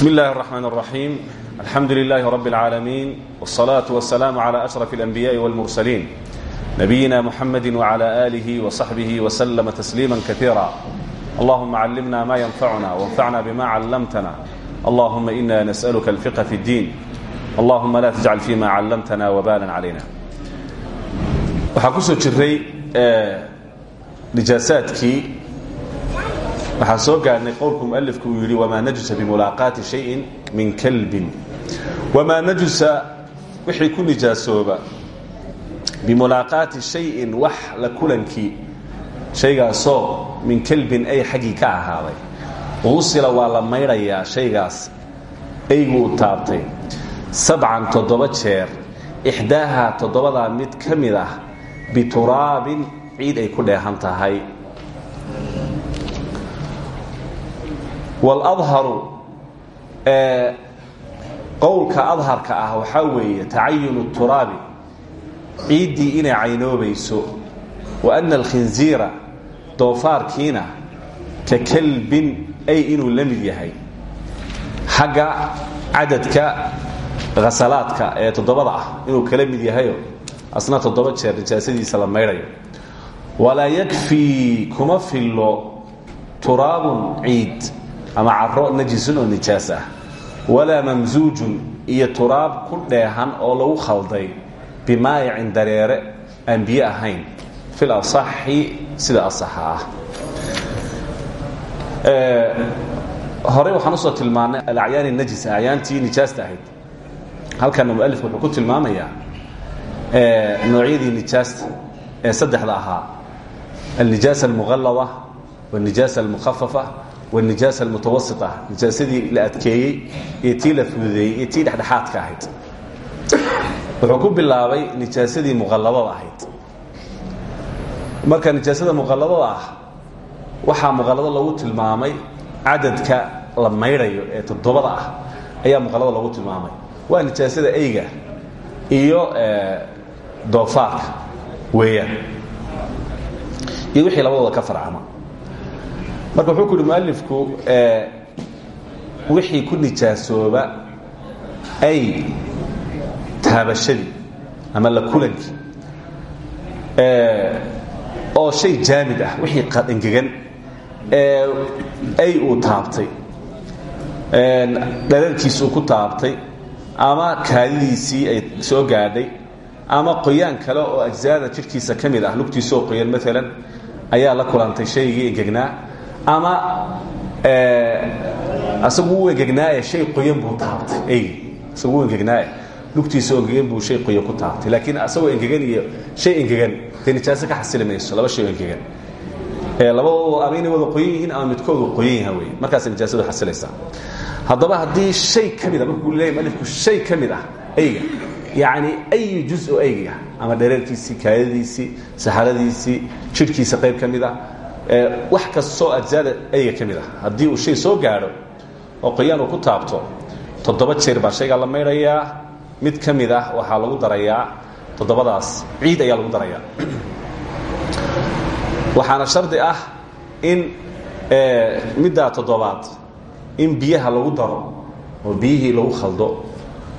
بسم الله الرحمن الرحيم الحمد لله رب العالمين والصلاة والسلام على أشرف الأنبياء والمرسلين نبينا محمد وعلى آله وصحبه وسلم تسليما كثيرا اللهم علمنا ما ينفعنا وانفعنا بما علمتنا اللهم إنا نسألك الفقه في الدين اللهم لا تجعل فيما علمتنا وبالا علينا waxaa ku soo jiray nijaasaadkii waxaa soo gaarnay qowlku mualifku uu yidhi wamaa najusa bimulaaqaati shayin min kalbin. Wamaa najusa wixii ku nijaasooba bimulaaqaati shayin wax la kulankii shaygaasoo min kalbin ay xaggii ka ahaaday. Usila waa la maydhayaa shaygaas aygu taabtay. Sabcan toddoba jeer ixdaaha toddobadaa mid ka mid ah bituraabin ciid ay ku dheehan tahay waladharu qowlka adharka ah waxaa weeye tacayunu turaabi ciiddii inay caynoobayso wa ana alkhinziira doofaarkiina ka kalbin ay inuu la mid yahay xagga cadadka khasalaadka ee toddobada ah inuu kala mid yahayo asna toddoba jeer nijaasadiisa la maydhayo walaa yakfii kuma fillo turaabun ciid ama caro najisun oo nijaas ah. Walaa mamsuujun iyo ku dheehan oo lagu khalday bimaayicin dareere aan biyo fil asaxi sida asaxa ah. Horey waxaan u soo tilmaannay alacyaani najis acyaantii nijaasta ahayd. Halkana mualifku wuxuu ku tilmaamayaa noocyadii nijaasta ee saddexda ahaa. Alnijaasa almuqallada wاlnijaasa almukhafafa wاlnijaasa almutawasita nijaasadii la adkeeyey iyo tii la fududeeyey iyo tii dhexdhexaadka ahayd. Wuxuu ku bilaabay nijaasadii muqalladada ahayd. Marka nijaasada muqalladada ah waxaa muqallado lagu tilmaamay cadadka la maydhayo ee toddobada ah ayaa muqallado lagu tilmaamay. Waa nijaasada eyga iyo doofaarka weeyaan. Iyo wixii labadooda ka farcama marka wuxuu ku uhi mualifku wixii ku nijaasooba ay taabashadii ama la kulankii oo shay jaamid ah wixii engegan ay uu taabtay dhararkiis uu ku taabtay ama kaadidiisii ay soo gaadhay ama qoyaan kale oo ajzaada jidhkiisa ka mid ah lugtiisaoo qoyan maalan ayaa la kulantay shaygii engegnaa ama asagu u engegnaaye shay qoyan buu taabtay. Isagu u engegnaaye lugtiisa engegan buu shay qoyan ku taabtay. Laakiin asagoo engegan iyo shay engegan dee nijaaso ka xasili mayso laba shay oo engegan. Labadoodu ama inay wada qoyan yihiin ama midkoodu qoyan yaha wey markaas nijaasadu xasilaysaa. Haddaba haddii shay ka mid a markuu leeyahy malifku shay ka mid ah eyga yacni ayu juz oo eyga ama dhareerkiisii kaadadiisii saxaradiisii jidhkiisa qayb ka mid ah wax kastoo ajzaada eyga ka mid ah. Haddii uu shay soo gaadho oo qoyaan uu ku taabto toddoba jeer baa shaygaa la maydhayaa mid ka mid ah waxaa lagu darayaa toddobadaas ciid ayaa lagu darayaa. Waxaana shardi ah in middaa toddobaad in biyaha lagu daro oo biyihii lagu khaldo.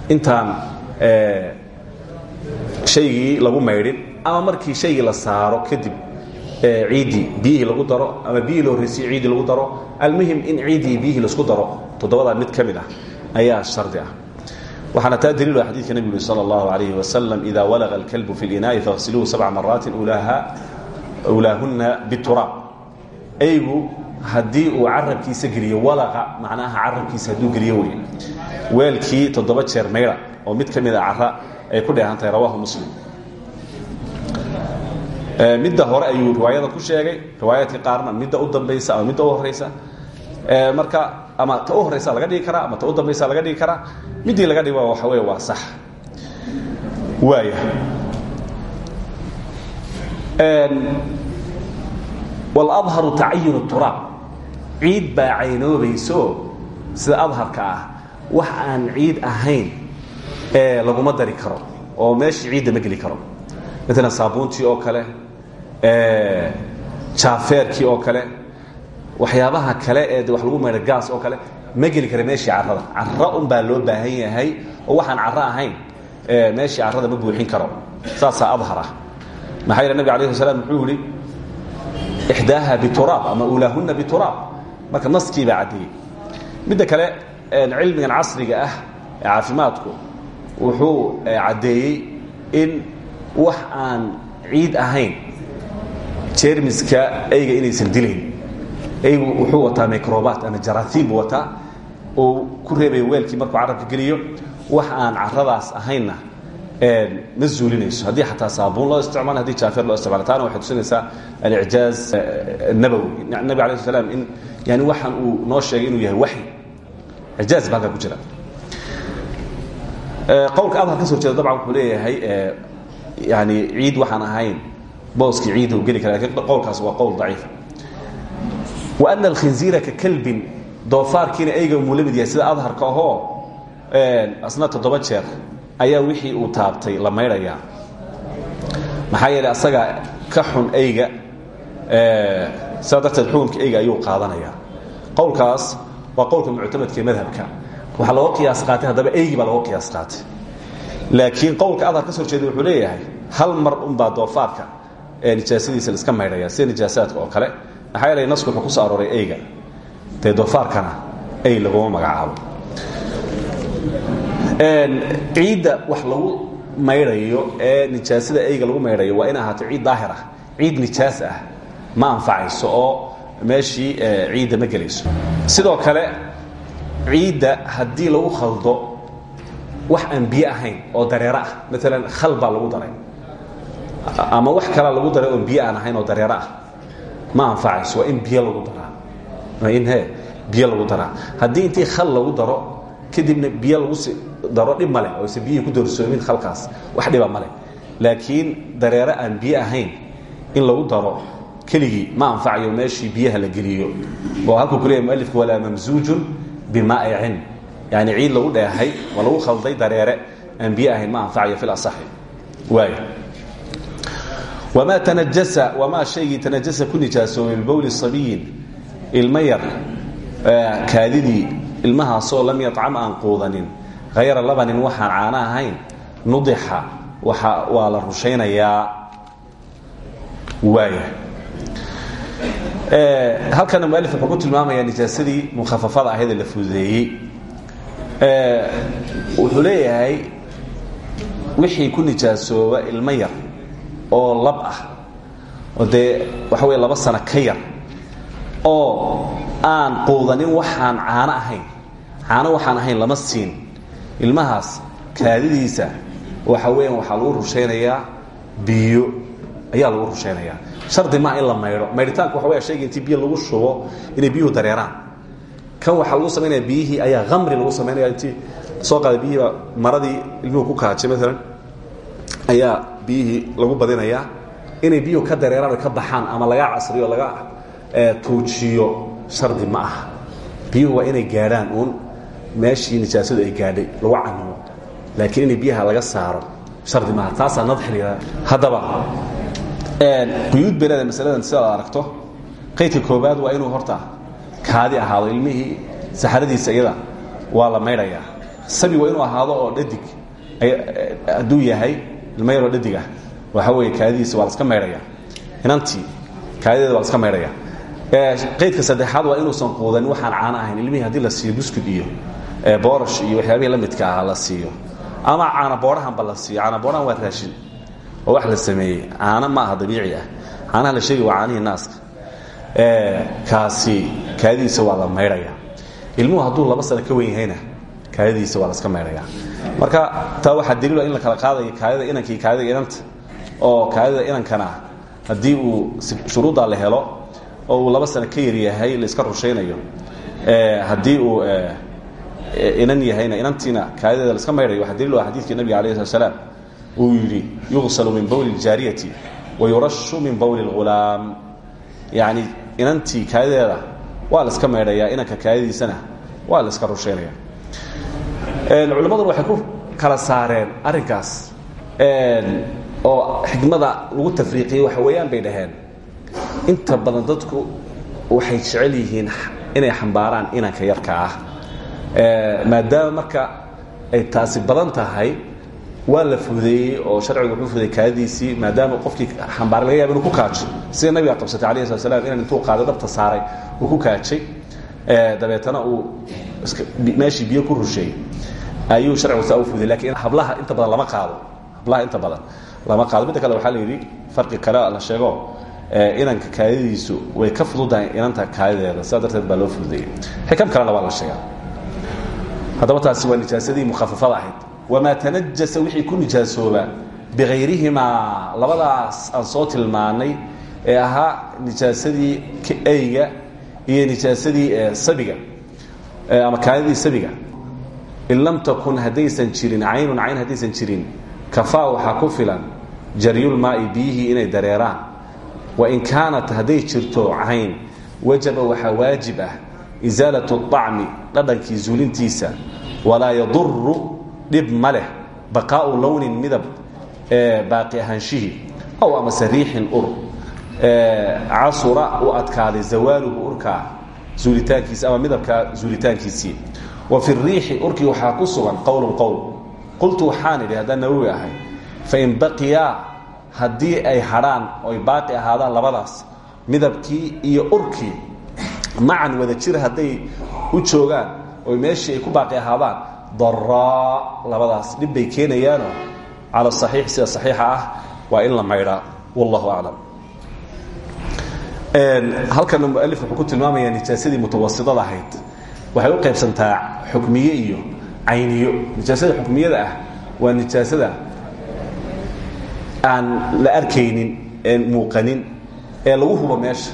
Intaan shaygii lagu maydhin ama markii shaygii la saaro kadib ciiddii biyihii lagu daro ama biyihii la horreysiye ciiddii lagu daro. Almuhim in ciiddii biyihii la isku daro toddobadaa mid ka mid ah ayaa shardi ah. Waxaana taa daliil ah xadidka nebigu sala allahu alayhi wasalam ida walaqa alkalbu fi linaa'i faghsiluuhu sabca maraatin ulaahunna bituraab eygu haddii uu carabkiisa geliyo walaqa macnaha carabkiisa hadduu geliyo wey weelkii toddoba jeer mayra oo mid ka mid a cara ay ku dheehan tahay rawahu muslim midda hore ayuu riwaayada ku sheegay. Riwaayaadka qaarna midda u dambaysa ama midda u horeysa marka ama ta u horeysa laga dhigi karaa ama ta u dambaysa laga dhigi karaa. Middii laga dhigo waxa wey waa sax. Waaya. Waladharu tacayun turaab ciid baa caynoobayso sida adharka ah. Wax aan ciid ahayn laguma dari karo oo meeshii ciidda ma karo. Maalan saabuuntii oo kale jaafeerkii oo kale waxyaabaha kale ee wax lagu maydha gaas oo kale ma geli kara meeshii carrada. Carro un baa loo baahan yahay oo waxaan carro ahayn meeshii carrada ma buuxin karo. Saasaa adhar ah maxaa yeele nabig alayh slam wuxuu yihi ixdaaha bituraab ama ulaahunna bituraab. Marka naskii baa caddeeyey midda kale cilmigan casriga ah ee caafimaadku wuxuu caddeeyey in wax aan ciid ahayn jermiska eyga inaysan dilayn. Eygu wuxuu wataa microbat ama jaraahiim buu wataa oo ku reebaya weelkii markuu carabka geliyo. Wax aan caradaas ahaynna ma zuulinayso. Haddii xataa saabuun loo isticmaalo haddii jaafir loo isticmaalo taana waxay tusinaysaa alicjaaz nabowi nabig alay sl slam in yani waxaan uu noo sheegay inuu yahay waxyi ijaaz ba halkaa ku jira. Qowlka adhar ka soo jeeda dabcan wuxuu leeyahay yani ciid waxaan ahayn booskii ciid uu geli kara laakiin qowlkaas waa qowl daciif. Wa ana alkhinziira ka kalbin doofaarkiina eyga muu la mid yahay sida adharka ahoo asna toddoba jeer ayaa wixii uu taabtay la maydhayaa. Maxaa yeeley asaga ka xun eyga sidaa darteed xukunka eyga ayuu qaadanayaa. Qowlkaas waa qowlka muctamadka ee madhabka. Waxaa looga qiyaas qaatay haddaba eygi baa looga qiyaas qaatay. Laakiin qowlka adhar ka soo jeeda wuxuu leeyahay hal mar unbaa doofaarka nijaasadiisa la iska maydhaya sida nijaasaadka oo kale maxaa yeelay nasku wuxuu ku soo arooray eyga. Dee doofaarkana ey laguma magacaabo. Ciidda wax lagu maydhayo ee nijaasada eyga lagu maydhayo waa in ahaato ciid daahir ah ciid nijaas ah ma anfacayso oo meeshii ciidda ma gelayso. Sidoo kale ciidda haddii lagu khaldo wax aan biyo ahayn oo dareero ah maalan khal baa lagu daray ama wax kalaa lagu daray oon biyo aan ahayn oo dareero ah. Ma anfacayso waa in biyo lagu daraa. In he biyo lagu daraa. Haddii intii khal lagu daro kadibna biyo lagu daro dhib male oo se ku doorsoomin khalkaas wax dhiba male laakiin dareero aan biyo ahayn in lagu daro keligii ma anfacayo meeshii biyaha la geliyo. Oo halkuu ku leeyahy mualifku walaa mamsuujun bimaa'icin. Yani ciid lagu dheehay lagu khalday dareere aan biyo ahayn ma anfacayo fi lasaxi waaya wamaa tanajasa wamaa shaygii tanajasa ku nijaasoobay bibowli sabiyin ilma yar kaadidii ilmahaasoo lam yacam aan quudanin hayra labanin waxaan caano ahayn nudixa waa la rushaynayaa waaya halkana mualif wuxuu ku tilmaamayaa nijaasadii mukhafafada ahayd ee la fududeeyey wuxuu leeyahay wixii ku nijaasooba ilmo yar oo lab ah. Oo dee waxa wey laba sano ka yar oo aan quudanin waxaan caano ahayn. Caano waxaan ahayn lama siin. Ilmahaas kaadidiisa waxa weeyaan waxaa lagu rushaynayaa biyo. Ayaa lagu rushaynayaa shardi maa in la maydho. Maydhitaanku waxa weya shayga intii biyo lagu shubo inay biyuhu dareeraan. Kan waxaa lagu samaynaya biyihii ayaa khamri lagu samaynaya intii soo qaada biyihiiba maradii ilmuhu ku kaajay maalan ayaa biyihii lagu badinayaa inay biyuhu ka dareeraan ka baxaan ama laga casriyo laga tuujiyo shardi ma aha. Biyuhu waa inay gaadhaan uun meeshii nijaasadu ay gaadhay lagu canimo laakiin inay biyaha laga saaro shardi maaha taasaa nadxiliga haddaba. Quyuud bay leedahay masaladan sidaad aragto. Qaydka koobaad waa inuu horta kaadi ahaado ilmihii saxaradiisa iyada waa la maydhayaa. Sabi waa inuu ahaado oo dhadig hadduu yahay ilmo yaroo dhadig ah waxa weeye kaadidiisa waa la iska maydhaya inantii kaadideeda waa la iska maydhaya qaydka saddexaad waa inuusan quudanin waxaan caano ahayn. Ilmihii haddii la siiyo buskud iyo boorash iyo waxyaabihii la midka ahaa la siiyo. Ama caana boorahanba la siiyo. Caana boorahan waa raashin. Oo wax la sameeyey. Caano ma aha dabiici ah. Caanaha la sheegay waa caanihii naaska. Kaasi kaadidiisa waa la maydhaya ilmuhu hadduu laba sano ka wen yahayna kaadidiisa waa la iska maydhaya marka taa waxaa daliila in la kala qaadayo kaadida inankii kaadida inanta oo kaadida inankana haddii uu shuruuddaa la helo oo uu laba sano ka yar yahay la iska rushaynayo haddii uu inan yahayna inantiina kaadideeda la iska maydhayo waxaa daliil ah xadiidkii nabiga alayh slat slaam uu yidhi yuqsalu min bowli اljaariyati wayurashu min bowli اlghulaam yani inantii kaadideeda waa la iska maydhayaa inanka kaadidiisana waa la iska rushaynaya culimmaduna waxay ku kala saareen arrinkaas. Oo xikmada lagu tafriiqiyey waxa weeyaan bay dhaheen. Inta badan dadku waxay jecel yihiin inay xambaaraan inanka yarka ah. Maadaama marka ay taasi badan tahay waa la fudeeyey oo sharcigu wuxuu fudeeyey kaadidiisii maadaama qofkii xambaaray laga yaba inuu ku kaajo sida nabiga qabsatay alayh slat slam inan intuu qaaday dhabta saaray uu ku kaajay. Dabeetana uu meeshii biyo ku rusheeyey ayuu sharcigu saa u fudeyey laakiin hablaha inta badan lama qaado. Hablaha inta badan lama qaado. Midda kale waxaa la yidhi farqi kale la sheego inanka kaadidiisu way ka fududahay inanta kaadideeda sidaa darteed baa loo fududeeyey. Xikam kalena waa la sheegaa. Haddaba taasi waa nijaasadii mukhafafada ahayd. Wamaa tanajasa wixii ku nijaasooba bikayrihimaa labadaas aan soo tilmaanay ee ahaa nijaasadii eyga iyo nijaasadii sabiga ama kaadidii sabiga in lam takun haddaysan jirin caynun cayn haddaysan jirin kafaa waxaa ku filan jaryulmaai biyihii inay dareeraan. Wain kaanat hadday jirto cayn wajaba waxaa waajib ah isaalat اطacmi dhadhankii zuulintiisa. Walaa yaduru dhib ma leh. Midab baaqi ahaanshihii aw amase riixin ur. Casura u adkaaday zawaaluhu urkaa zuulitaankiisi ama midabkaa zuulitaankiisii wa fi riixi urkii waxaa ku sugan qowlun qowl. Qultu waxaan idhi haddaan nawowi ahay fain baqiyaa haddii ay hadhaan oy baaqi ahaadaan labadaas midabkii iyo urkii macan wada jir hadday u joogaan oy meeshii ay ku baaqi ahaadaan daraa labadaas dhib bay keenayaanoo cala saxiix sida saxiixa ah waa in la maydhaa wallahu aclam halkana mualif wuxuu ku tilmaamayaa nijaasadii mutawasitada ahayd waxay u qaybsantaa xukmiye iyo cayniyo. Nijaasada xukmiyada ah waa nijaasada aan la arkaynin een muuqanin ee lagu hubo meesha.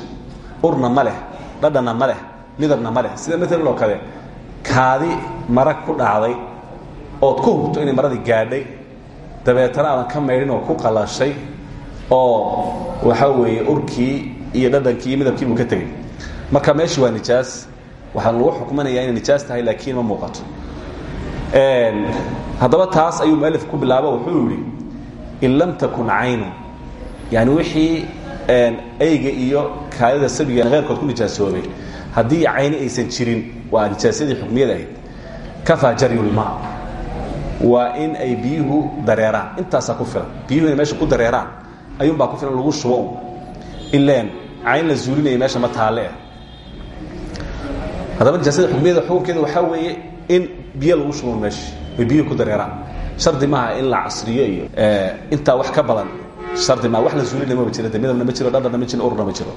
Urna ma leh dhadhanna ma leh midabna ma leh. Sida maalan oo kale kaadi marag ku dhacday ood ku hubto inay maradii gaadhay dabeetana aadan ka maydhin oo ku qalashay oo waxaa weeye urkii iyo dhadhankii iyo midabkii buu ka tegey marka meeshu waa nijaas waxaa lagu xukminayaa inay nijaas tahay laakiin ma muuqato. Haddaba taas ayuu mualif ku bilaabo wuxuu yidhi in lam takun caynun yani wixii eyga iyo kaadida sabiga keyrkood ku nijaasoobay haddii cayni aysan jirin waa nijaasadii xukmiyada ahayd. Kafaa jaryulmaa waa in ay biyuhu dareeraan. Intaasaa ku filan. Biyuhu inay meesha ku dareeraan ayuunbaa ku filan lagu shubo un ileen cayn la zuulinaya meesha ma taalle. eh haddaba nijaasada xukmiyada xukunkeeda waxaa weeye in biyo lagu shubo meesha ay biyuhu ku dareeraan shardi maaha in la casriyo iyo intaa wax ka badan. Shardi maaha wax la zuulinaya maba jiro de midabna ma jiro dhadhanna ma jiro urna ma jiro.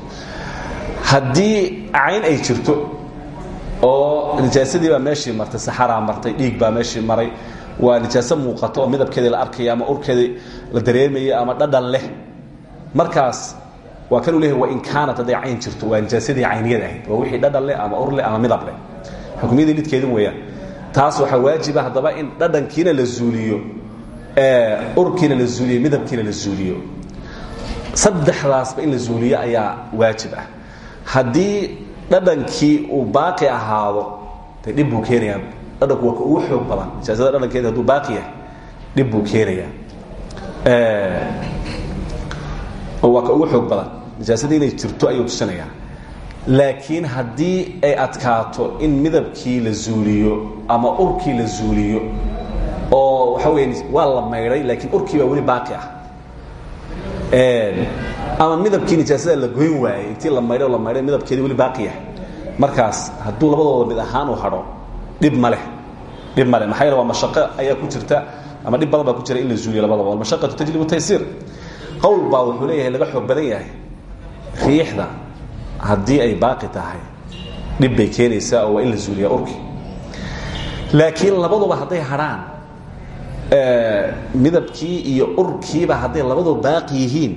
Haddii cayn ay jirto oo nijaasadii baa meeshii martay saxaraa martay dhiig baa meeshii maray waa nijaaso muuqato oo midabkeedii la arkaya ama urkeedii la dareemaya ama dhadhan leh markaas waa kanuu leeyahy wain kaanat hadday cayn jirto waa nijaasadii cayniyad ahayd waa wixii dhadhan leh ama ur leh ama midab leh. Xukmiyadii lidkeedin weeyaan taas waxaa waajiba haddaba in dhadhankiina la zuuliyo urkiina la zuuliyo midabkiina la zuuliyo. Saddexdaasba in la zuuliyo ayaa waajib ah. Haddii dhadhankii uu baaqi ahaado de dhib buu keenayaa. Dhadhanku waa ka ugu xoog badan. Nijaasada dhadhankeeda hadduu baaqi yahay dhib buu keenayaa. Oo waa ka ugu xoog badan nijaasadii inay jirto ayuu tusinayaa laakiin haddii ay adkaato in midabkii la zuuliyo ama urkii la zuuliyo oo waxa weya waa la maydhay laakiin urkii baa weli baaqi ah. Ama midabkii nijaasada la goyn waayey intii la maydhay la maydhay midabkeedii weli baaqi yahay. Markaas hadduu labadooda mid ahaan u hadho dhib ma leh. Dhib ma waa mashaqo ayaa ku jirta ama dhib badan baa ku jira in la zuuliyo labadaba walmashaqatu tajlibu taysiir. Qowl baa wuxuu leeyahay laga xoog badan yahay riixda haddii ay baaqi tahay dhib bay keenaysaa oo waa in la zuuliyaa urki. Laakiin labaduba hadday hadhaan midabkii iyo urkiiba hadday labaduba baaqi yihiin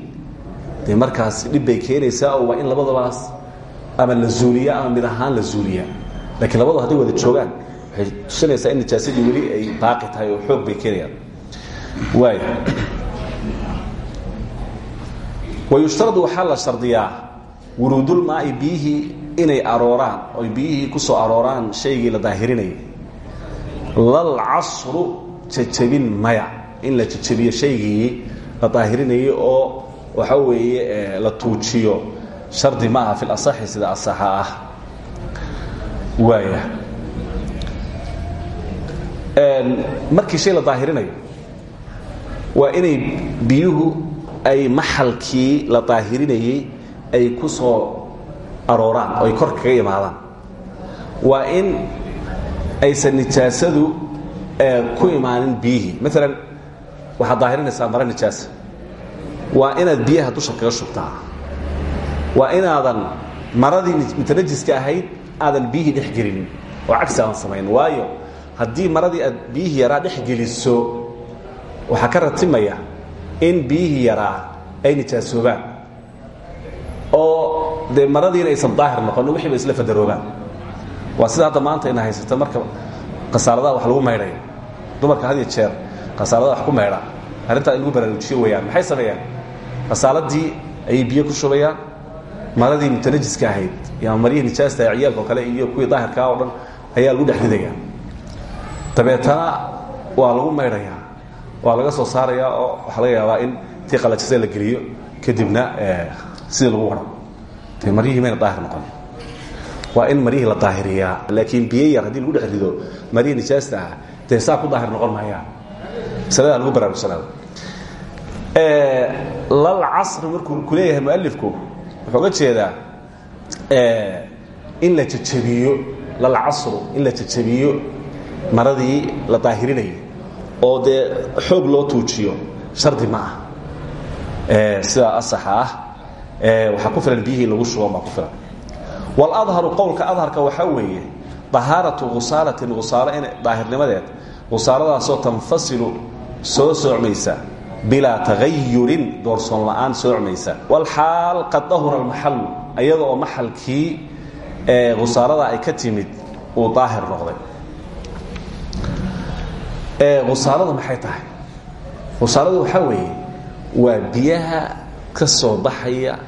dee markaas dhib bay keenaysaa oo waa in labadubaas ama la zuuliya ama mid ahaan la zuuliyaa. Lakiin labadu hadday wada joogaan waxay tusinaysaa in nijaasadii weli ay baaqi tahay oo xoog bay keenayaan. Waay wayushtaradu waxaa la shardiyaa wuruudulmaai biyihii inay arooraan oy biyihii ku soo arooraan shaygii la daahirinayay lal casru jajabin maya in la jajabiyo shaygii la daahirinayay oo waxa weeye la tuujiyo shardi ma aha fi lasaxi sida asaxa ah waaya markii shay la daahirinayo waa inay biyuhu ay maxalkii la daahirinayey ay ku soo arooraan oo ay kor kaga imaadaan. Waa in aysan nijaasadu ku imaanin biyihii. Maalan waxaad daahirinaysaa maro nijaasa waa inaad biyaha dusha kaga shubtaa. Waa inaadan maradii mutanajiska ahayd aadan biyihii dhex gelinin. Oo cagsi aadan samayn. Waayo haddii maradii aad biyihii yaraa dhex geliso waxaa ka ratimaya in biyihii yaraa ay nijaasoobaan oo dee maradiina aysan daahir noqon wixiiba isla fadaroobaan waa sida hadda maanta ina marka khasaaradaha wax lagu maydhayo dumarka had jeer khasaaradaha wax ku maydha arrintaa in lagu baraarujiyo weeyaan maxay sameeyaan? Khasaaladii ayay biyo ku shubayaan maradii mutanajiska ahayd ama maryihii nijaasta ee ciyaalka kale iyo kuwii daahirkaa oo dhan ayaa lagu dhex ridaya. Dabeetana waa lagu maydhayaa waa laga soo saarayaa oo waxaa laga yaabaa in tii qalajisay la geliyo. Kadibna sidii lagu waro. Dee maryihii mayna daahir noqon. Waa in maryihii la daahiriyaa laakiin biyo yar haddii lagu dhex rido maryihii nijaasta ah dee saa ku daahir noqon maayaan masaladaa lagu baraarugsanaayo lal casri markuu ku leeyahay mualifku wuxuu ga jeedaa in la jajabiyo lal casru in la jajabiyo maradii la daahirinayay oo dee xoog loo tuujiyo shardi ma ah sidaa asaxa ah waxaa ku filan biyihii lagu shubo baa ku filan. Waladharu qowlka adharka waxaa weeye dahaaratu khusaalatin khusaalo in daahirnimadeed khusaaladaasoo tanfasilu soo soocmaysa bilaa tagayurin doorsoon la'aan soocmaysa. Walxaal qad dahura almaxalu iyada oo maxalkii khusaalada ay ka timid uu daahir noqday khusaaladu maxay tahay? Khusaaladu waxaa weeye waa biyaha ka soo baxaya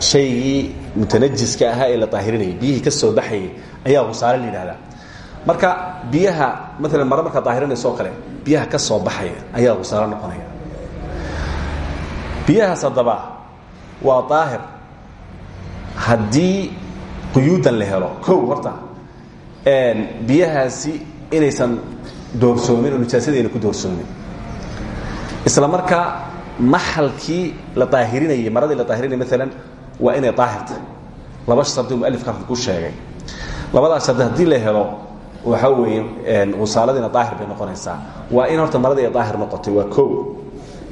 shaygii mutanajiska ahaa ee la daahirinayay. Biyihii ka soo baxayay ayaa khusaalo la yidhahdaa marka biyaha maalan mare markaa daahirinayso oo kale biyaha ka soo baxaya ayaa khusaalo noqonaya. Biyahaas haddaba waa daahir. Haddii quyuudan la helo kow horta biyahaasi inaysan doorsoomin oo nijaasadii ayna ku doorsoomin isla markaa maxalkii la daahirinayay maradii la daahirinayay maalan waa inay daahir tahay laba shardi mualifka halka ku sheegay. Labadaas shardi haddii la helo waxaa weeye khusaaladiina daahir bay noqonaysaa. Waa in horta maradii ay daahir noqotay waa kow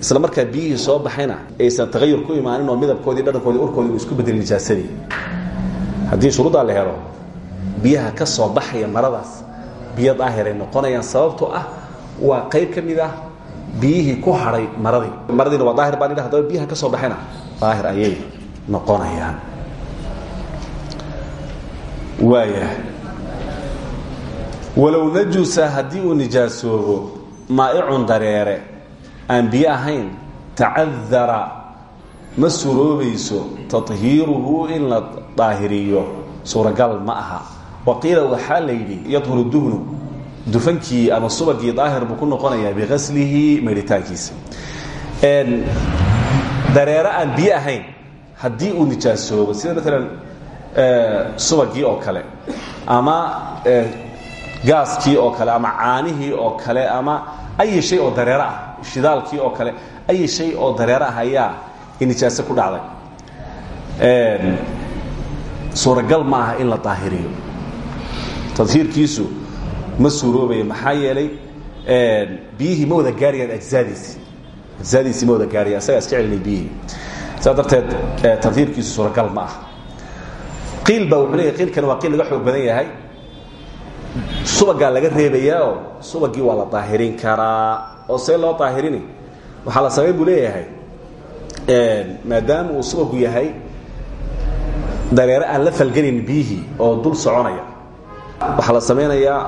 isla markaa biyihii soo baxayna aysan tagayur ku imaanin oo midabkoodii dhadhankoodii urkoodii uu isku bedelin nijaasadii haddii shuruuddaa la helo biyaha ka soo baxaya maradaas biyo daahir ay noqonayaan sababtoo ah waa qayb ka mid ah biyihii ku hadhay maradii. Maradiina waa daahir baan idha hadaba biyaha ka soo baxayna daahir ayay noqonayaan. Waaya walow najusa haddii uu nijaasoobo maa'icun dareere aan biyo ahayn tacadara ma suroobayso tahiiruhu in la daahiriyo. Suuragal ma aha wa qiila waxaa la yidhi yadhuru duhnu dufankii ama subagii daahir buu ku noqonayaa biqaslihi maydhitaankiisa dareere aan biyo ahayn haddii uu nijaasoobo sida maalan subagii oo kale ama gaaskii oo kale ama caanihii oo kale ama ay shay oo dareere ah shidaalkii oo kale ay shay oo dareere ah ayaa nijaaso ku dhacday suuragal ma aha in la daahiriyo tadhiirkiisu ma suuroobayo maxaa yeelay biyihii ma wada gaarayaan ajzaadiisi ajzaadiisii ma wada gaaraya isagaa iska celinay biyihii. Saas darteed tadhiirkiisu suuragal ma aha. Qiil baa wuxuu leeyahy qiilkani waa qiil laga xoog badan yahay. Subagaa laga reebayaao subagii waa la daahirin karaa. Oo see loo daahirini waxaa la samay buu leeyahay. Maadaama uu subagu yahay dareere aan la falgelaynin biyihii oo dul soconaya waxaa la samaynayaa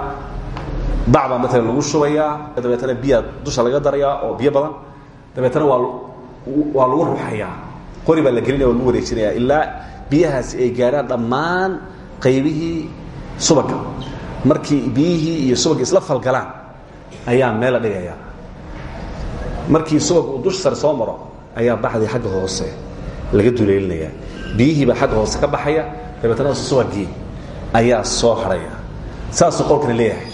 bacbaa maalan lagu shubayaa dabeetana biyaa dusha laga darayaa oo biyo badan dabeetana waa lagu ruxayaa qori baa la gelinaya lagu wareejinaya ilaa biyahaasi ay gaarhaan dhammaan qaybihii subaga markii biyihii iyo subagii isla falgalaan ayaa meel la dhigaya. Markii subag uu dush sare soo maro ayaa baxdii xagga hoose laga duleelinaya biyihii baa xagga hoose ka baxaya dabeetana subagii ayaa soo harhaya saasuu qowlkani leeyahay.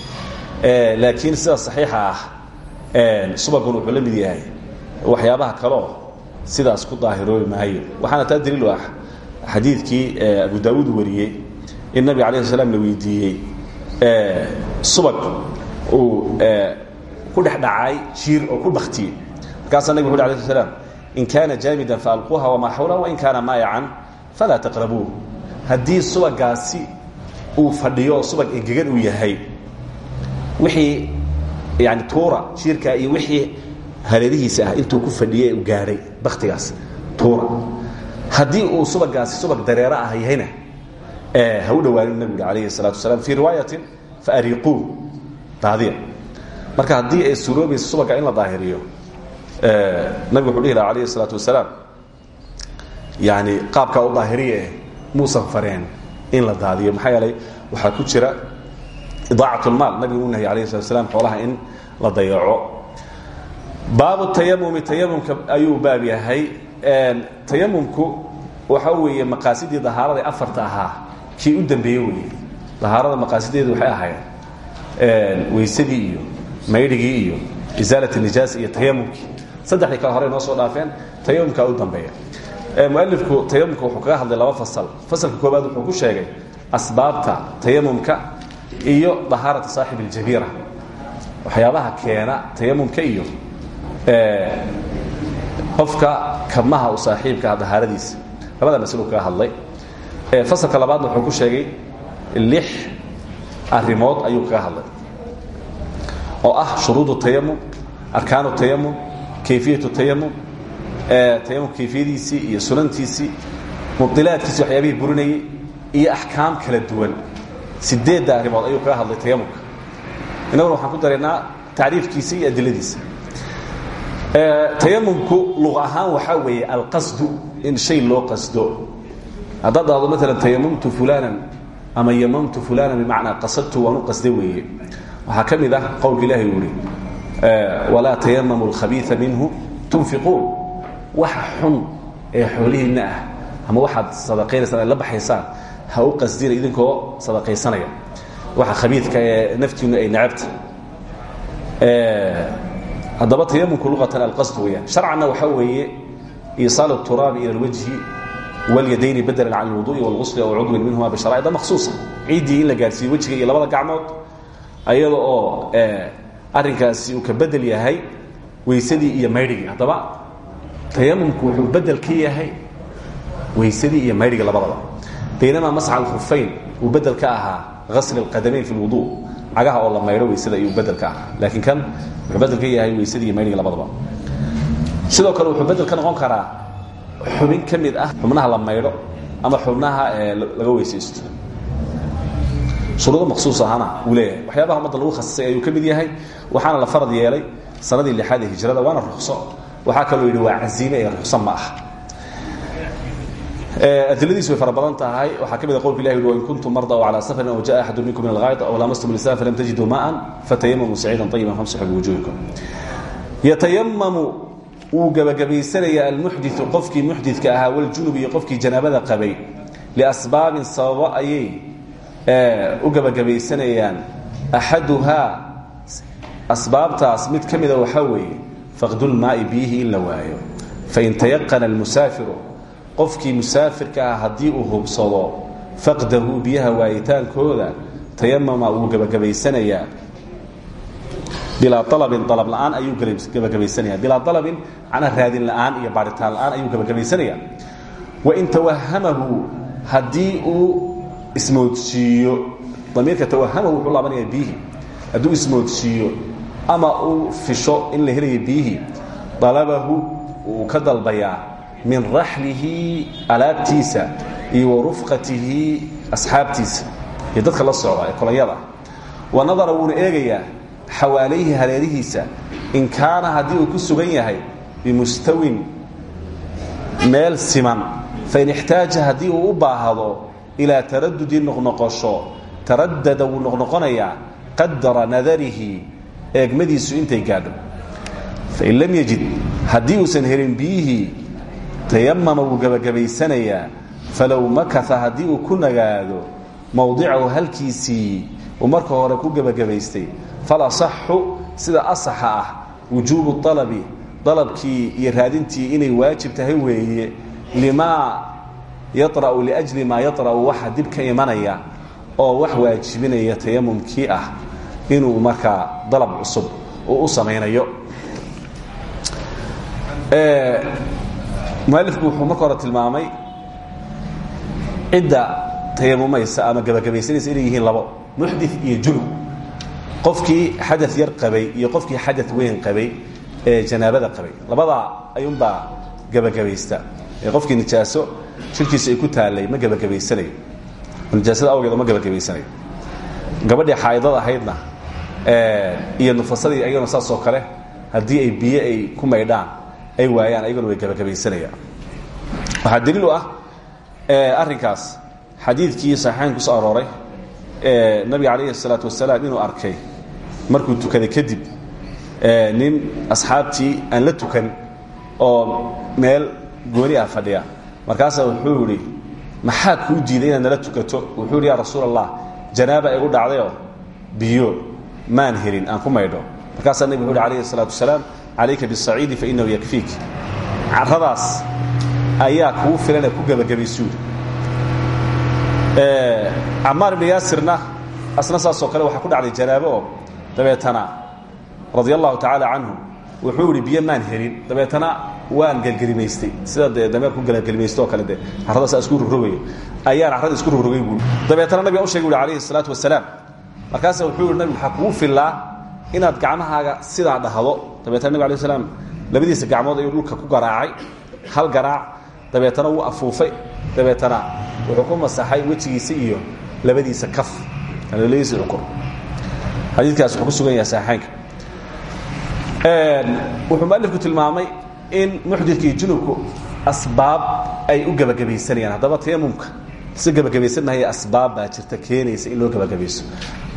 Laakiin sida saxiixa ah subagun wuxuu la mid yahay waxyaabaha kaleo sidaas ku daahiroobi maayo. Waxaana taa daliil u ah xadiidkii abu daawuud wariyey in nabiga alayh slam la weydiiyey subag uu ku dhex dhacay jiir oo ku baktiyey markaasaa nabig wuxu alay slam in kaana jaamidan faalquuha wamaa xawlaha wain kaana maayacan falaa taqrabuuh haddii subagaasi uu fadhiyo subag engegan uu yahay. Wixii yani tuura jiirka iyo wixii hareerihiisa ah intuu ku fadhiyey u gaadhay baktigaas tuura. Haddii uu subagaasi subag dareero ah yahayna ha u dhowaanin nabigu alayhi salatu wasalam fii riwaayatin faariiquu daadiya. Marka haddii ay suroobaysa subaga in la daahiriyo nabigu wuxuu dhihi laha alayhi salaatu wasalaam yani qaabkaa u daahiriye muusan fareen in la daadiyo. Maxaa yeelay waxaa ku jira idaacat lmaal nabigu u nahy alayh slat xoolaha in la dayaco. Baabu tayamumi tayamumka ayuu baab yahay. Tayamumku waxa weeye maqaasidii dahaarada afarta ahaa kii u dambeeye weeye. Dahaarada maqaasideedu waxay ahayd weysadii iyo maydhigii iyo isaalat nijaas iyo tayamumkii saddexdii kale hore noo soo dhaafeen tayamumkaa u dambeeya mualifku tayamumka wuxuu kaga hadlay laba fasal. Fasalka koobaad wuxuu ku sheegay asbaabta tayamumka iyo dahaarata saaxib اljabiira waxyaabaha keena tayamumka iyo qofka kabmaha u saaxiibkaa dahaaradiisa labada maslu kaga hadlay. Fasalka labaadna wuxuu ku sheegay lix arimood ayuu kaga hadlay. Oo ah shuruud tayamum arkaan tayamum kayfiyat tayamum tayamum kayfiyadiisii iyo sunantiisii mubilaadkiisi waxyaabihii burinayey iyo axkaam kala duwan. Sideedda arrimood ayuu kaga hadlay tayamumka innaguna waxaan ku daraynaa tacriifkiisa iyo adiladiisa. Tayamumku luq ahaan waxaa weeye alqasdu in shay loo qasdo. Haddaad dhahdo maalan tayamumtu fulanan ama yamamtu fulanan bimacnaa qasadtu waan u qasda weeye. Waxaa ka mid ah qowlka ilahi uu ihi walaa tayamamu alkhabiia minhu tunfiquun waxa xun ee xoolihiinna ah ama waxaad sadaqaynaysaan ay la baxaysaan ha u qasdina idinkoo sadaqaysanaya. Waxa khabiidka ee naftiinu ay nacabta. Haddaba tayamumku luqatan alqasd weyaan sharcanna waxaa weeye iisaal turaabi ila alwajhi walyadayni badalan can alwudu'i walgusli aw cudwin minhuma bisharaa'ida makhsuusa ciiddii in la gaarhsiiyo wejiga iyo labada gacmood ayada oo arrinkaasi uu ka bedel yahay weysadii iyo maydhigii haddaba tayamumku wuxuu bedel ka yahay weysadii iyo maydhigii labadaba. Baynamaa masxa alkhufayn uu bedel ka ahaa gasli alqadamayn fi lwudu cagaha oo la maydho weysada ayuu bedel ka ahaa. Laakiin kan wuxuu bedel ka yahay weysadii iyo maydhigii labadaba. Sidoo kale wuxuu bedel ka noqon karaa xubin ka mid ah xubnaha la maydho ama xubnaha laga weysaysto. Shuruudo maksuus ahana uu leeyahay. Waxyaabaha ummadda lagu khasisay ayuu ka mid yahay waxaana la farad yeelay sanadii lixaad ee hijrada waana ruqso waxaa kaloo yidhi waa caziime ee ruqso ma ah adiladiisu way fara tahay. Waxaa ka mid a qowlka ilahi kuntum marda aw calaa safarin aw jaa axadu minkum min alghaayid aw lamastum lisan falam tajiduu maan fatayamamu saciidan طayiban famsaxuu biwujuhikum yatayamamu wuu gebagabaysanaya almuxdiu qofkii muxdidka ahaa waljunub iyo qofkii janaabada qabay liasbaabin sababo ayay u gebagabaysanayaan axaduhaa asbaabtaas mid ka mida waxaa weeye faqdulmaai biyihii in la waayo. Fain tayaqana almusaafiru qofkii musaafirka ah haddii uu hubsado faqdahu biyaha waayitaankooda tayamama wuu gebagabaysanayaa bilaa alabin alab la'aan ayuu gebagabaysanaya bilaa alabin macnaa raadin la'aan iyo baaritaan la'aan ayuu gebagabaysanaya wain tawahamahu haddii uu ismoodsiiyo damiirka tawahamahu wuxuu laabanaya biyihii hadduu ismoodsiiyo ama uu fisho in la helayo biyihii dalabahu wuu ka dalbayaa min raxlihi alaabtiisa iyo wa rufqatihi asxaabtiisa iyo dadka la socda ee kolonyada wa nadara wuuna eegayaa xawaalayhi hareerihiisa in kaana haddii uu ku sugan yahay bimustawin meel siman. Fain ixtaaja haddii uu u baahdo ilaa taradudi noqnoqosho taradada wuu noqnoqonayaa qadara nadarihi eegmadiisu intay gaadho. Fain lam yajid haddii uusan helin biyihii tayamama wuu gebagabaysanayaa falow makata haddii uu ku nagaado mowdicahu halkiisii uu marka hore ku gebagabaystay falasaxu sida asaxa ah wujuubu alabi dalabkii iyo raadintii inay waajib tahay weeye limaa yara'u liajli maa yara'u waxa dib ka imanaya oo wax waajibinaya tayamumkii ah inuu markaa dalab cusub uu u samaynayo. Mualifku wuxuu marka hore tilmaamay cidda tayamumaysa ama gabagabaysanaysa inay yihiin labo muxdi iyo junub qofkii xada yar qabay iyo qofkii xada weyn qabay ee janaabada qabay. Labadaa ayuunbaa gabagabaysta ee qofkii nijaaso jirkiisa ay ku taallay ma gabagabaysanayo. Nijaasada awgeed ma gabagabaysanayo. Gabadhii xaaidada ahaydna iyo nufasadii ayaguna saasoo kale haddii ay biyo ay ku maydhaan ay waayaan ayaguna way gabagabaysanayaan waxaa daliil u ah arrinkaas xadiidkii saxiixayn ku soo arooray nabiga calayhi الsalaatu wasalaam inuu arkay markuu tukaday kadib nin asxaabtii aan la tukan oo meel gooni ah fadhiya. Markaasaa wuxuu idhi maxaa kuu diiday inaad nala tukato? Wuxuu yidhi ya rasuul allah janaaba igu dhacdayoo biyo maan helin aan ku maydho. Markaasaa nabig wuxu uhi alayhi salaatu wasalaam calayka bisaciidi fainahu yakfiik. Carradaas ayaa kuu filan ee ku gebagabaysuud. Cammaar ibnu yaasirna asna saasoo kale waxaa ku dhacday janaabo oo dabeetana radia allahu tacaala canhu wuxuu idhi biyo maan helin. Dabeetana waan gelgelimaystay. Sida dee dameerku gelgelimaysto oo kale dee carradaas isku rogrogay ayaan carrada isku rogrogay buui dabeetana nabiga u shegay uhi alayhi salaatu wasalaam markaasa wuxuu yihi nabig waxaa kugu fillaa inaad gacmahaaga sidaa dhahdo. Dabeetana nabig alay slam labadiisa gacmood ayuu dhulka ku garaacay hal garaac. Dabeetana wuu afuufay. Dabeetana wuxuu ku masaxay wejigiisa iyo labadiisa kaf labadiisa cukur. Xadiikaas wuxuu ku sugan yahay saxiixaynka. Wuxuu mualifku tilmaamay in muxdidka iyo junubku asbaab ay u gebagabaysanayaan haddaba tayamumka si gebagabaysan mahaya asbaab baa jirta keenaysa in loo gebagabayso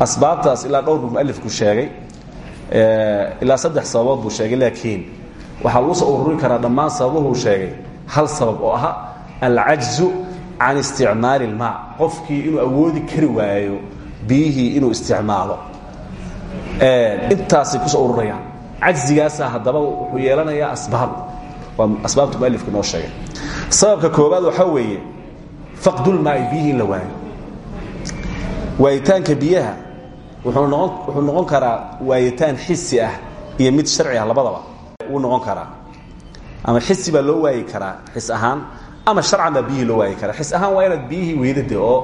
asbaabtaas ilaa dhowr buu mualifku sheegay. Ilaa saddex sababood buu sheegay laakiin waxaa lagu soo ururin karaa dhammaan sababuhu sheegay. Hal sabab oo aha alcajzu can isticmaali ilmaa qofkii inuu awoodi kari waayo biyihii inuu isticmaalo. Intaasay ku soo ururayaan. Cajzigaasa haddaba wuxuu yeelanayaa asbaab. Waa asbaabta mualifku noo sheegay. Sababka koobaad waxaa weeye faqdulmaai biyihii in la waayo. Waayitaanka biyaha wuxuu noqon karaa waayitaan xisi ah iyo mid sharci ah labadaba wuu noqon karaa. Ama xisi baa loo waayi karaa xis ahaan ama sharcan baa biyihii loo waayi karaa. Xis ahaan waa inaad biyihii weydade oo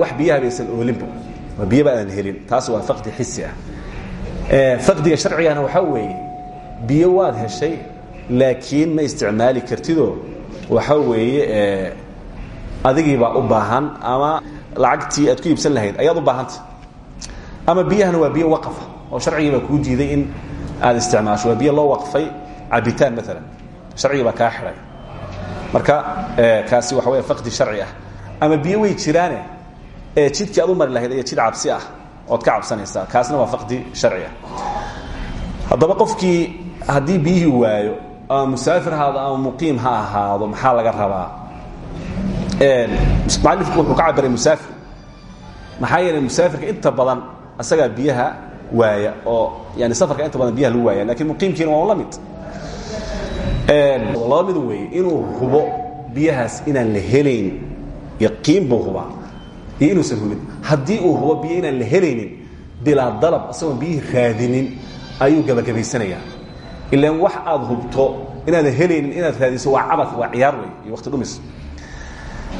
wax biyaha baysan oolinba. Biyaba aanan helin taas waa faqdi xisi ah. Faqdiga sharcigana waxaa weeye biyo waad heshay laakiin ma isticmaali kartidoo. Waxaa weeye adigiibaa u baahan ama lacagtii aad ku iibsan lahayd ayaad u baahanta ama biyahana waa biyo waqafa oo sharcigii baa kuu diiday in aad isticmaasho. Waa biyo loo waqfay cabitaan maalan sharcigii baa kaa xidhay marka kaasi waxa weya faqdi sharci ah. Ama biyo way jiraane ee jidkii aad u mari lahayd ayaa jid cabsi ah ood ka cabsanaysaa. Kaasna waa faqdi sharci ah. Haddaba qofkii haddii biyihii waayo ama musaafir haado ama muqiim ha ahaado maxaa laga rabaa mualifku wuxuu ka cabiray musaafir. Maxaa yeelay musaafirka inta badan asagaa biyaha waaya oo yani safarka inta badan biyaha lagu waaya laakiin muqiimkiina waa la mid. Laba midu weeye inuu hubo biyahaas inaan la helayn yaqiin buu hubaa iyo inuusan hubin. Haddii uu hubo biyo inaan la helaynin bilaa dalab asagoon biyihii raadinin ayuu gabagabaysanayaa. Ilaan wax aad hubto inaadan helaynin inaad raadiso waa cabad waa ciyaar wey iyo waqti dhumis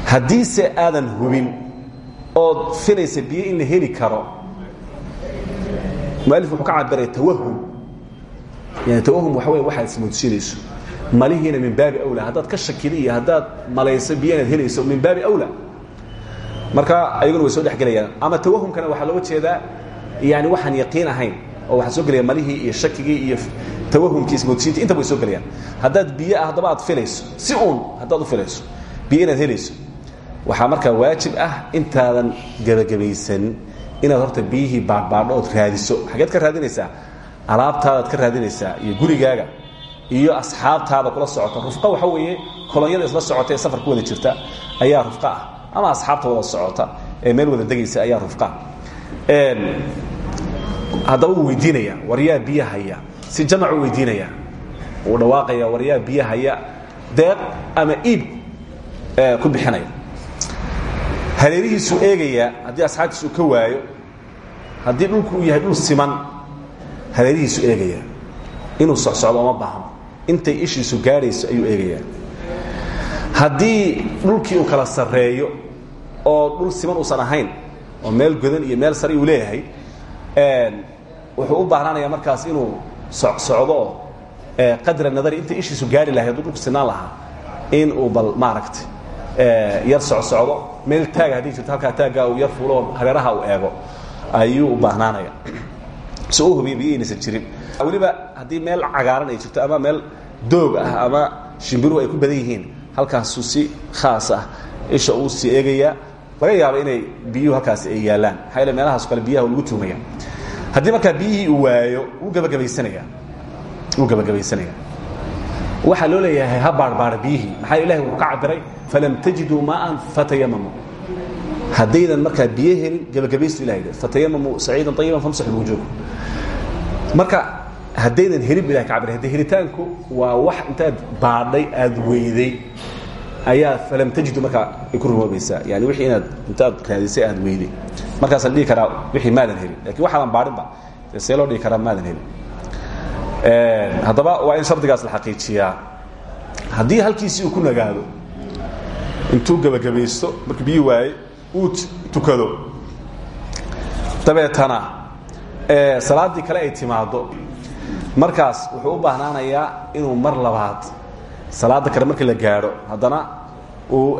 haddiise aadan hubin ood filaysa biyo in la heli karo mualif wuxuu ka cabiray tawahum. Yani tawahum waxa wey waxaad ismoodsiinayso malihiina min baabi awla haddaad ka shakida iyo haddaad malayso biyo inaad helayso min baabi awla marka ayaguna way soo dhexgelayaan ama tawahumkana waxaa looga jeedaa yani waxaan yaqiin ahayn oo waxaa soo gelaya malihii iyo shakigii iyo tawahumkii ismoodsiinta intaba way soo gelayaan. Haddaad biyo ah haddaba aad filayso. Si uun haddaad u filayso biyo inaad helayso waxaa markaa waajib ah intaadan gebagabaysan inaad horta biyihii baadhbaadho ood raadiso. Xageed ka raadinaysaa alaabtaadaad ka raadinaysaa iyo gurigaaga iyo asxaabtaada kula socota. Rufqa waxa weeye kolonyada isla socota ee safar ku wada jirta ayaa rufqa ah ama asxaabta wada socota ee meel wada degaysa ayaa rufqa haddaba wuu weydiinaya waryaa biyo haya si jamacu weydiinaya wuu dhawaaqaya waryaa biyo haya deeq ama iib ku bixinaya hareerihiisuu eegayaa haddii asxaabtiisu ka waayo haddii dhulku uu yahay dhul siman hareerihiisu eegaya. Inuu socsocdo oma baahno intay ishiisu gaadhayso ayuu eegayaa haddii dhulkii uu kala sarreeyo oo dhul siman uusan ahayn oo meel godan iyo meel sare uu leeyahay wuxuu u baahnaanaya markaas inuu socsocdo oo qadra nadari. Intay ishiisu gaari lahay hadduu dhulku sinaan lahaa in uu bal maaragtay yar socsocdo meel taaga haddii jirto halkaa taaggaa uu yar fuulo oo hareeraha uu eego ayuu u baahnaanaya. Si u hubiya biyo aynaysan jirin. Weliba haddii meel cagaaran ay jirto ama meel doog ah ama shimbiruhu ay ku badan yihiin halkaasuu si khaas ah isha uu sii eegayaa laga yaaba inay biyuhu halkaasi ay yaallaan maxaa yaele meelahaas kale biyaha lagu tuumaya haddii markaa biyihii uu waayo wuu gabagabaysanaya. Wuu gabagabaysanaya waxaa loo leeyahay ha baarbaara biyihii maxaa ilahi wuxuu ka cabiray falam tajiduu maaan fatayamamu. Haddaydan markaa biyo helin gabagabaystu ilahay fatayamamu saciidan ayiban famsaxu biwujuukum marka haddaydan helin ilahi ka cabiray haddii helitaanku waa wax intaad baadhay aad weyday ayaa falam tajidu markaa ay ku rumoobaysaa yani wixii inaad intaad raadisay aad weyday. Markaasaan dhihi karaa wixii maadan helin. Lakin waxaadan baadhinba see loo dhihi karaa maadan helin haddaba waa in shardigaas la xaqiijiyaa. Haddii halkiisii uu ku nagaado intuu gebagabaysto markii biyi waaye uu tukado. Dabeetana salaaddii kale ay timaaddo. Markaas wuxuu u baahnaanayaa inuu mar labaad salaada kale markii la gaadho haddana uu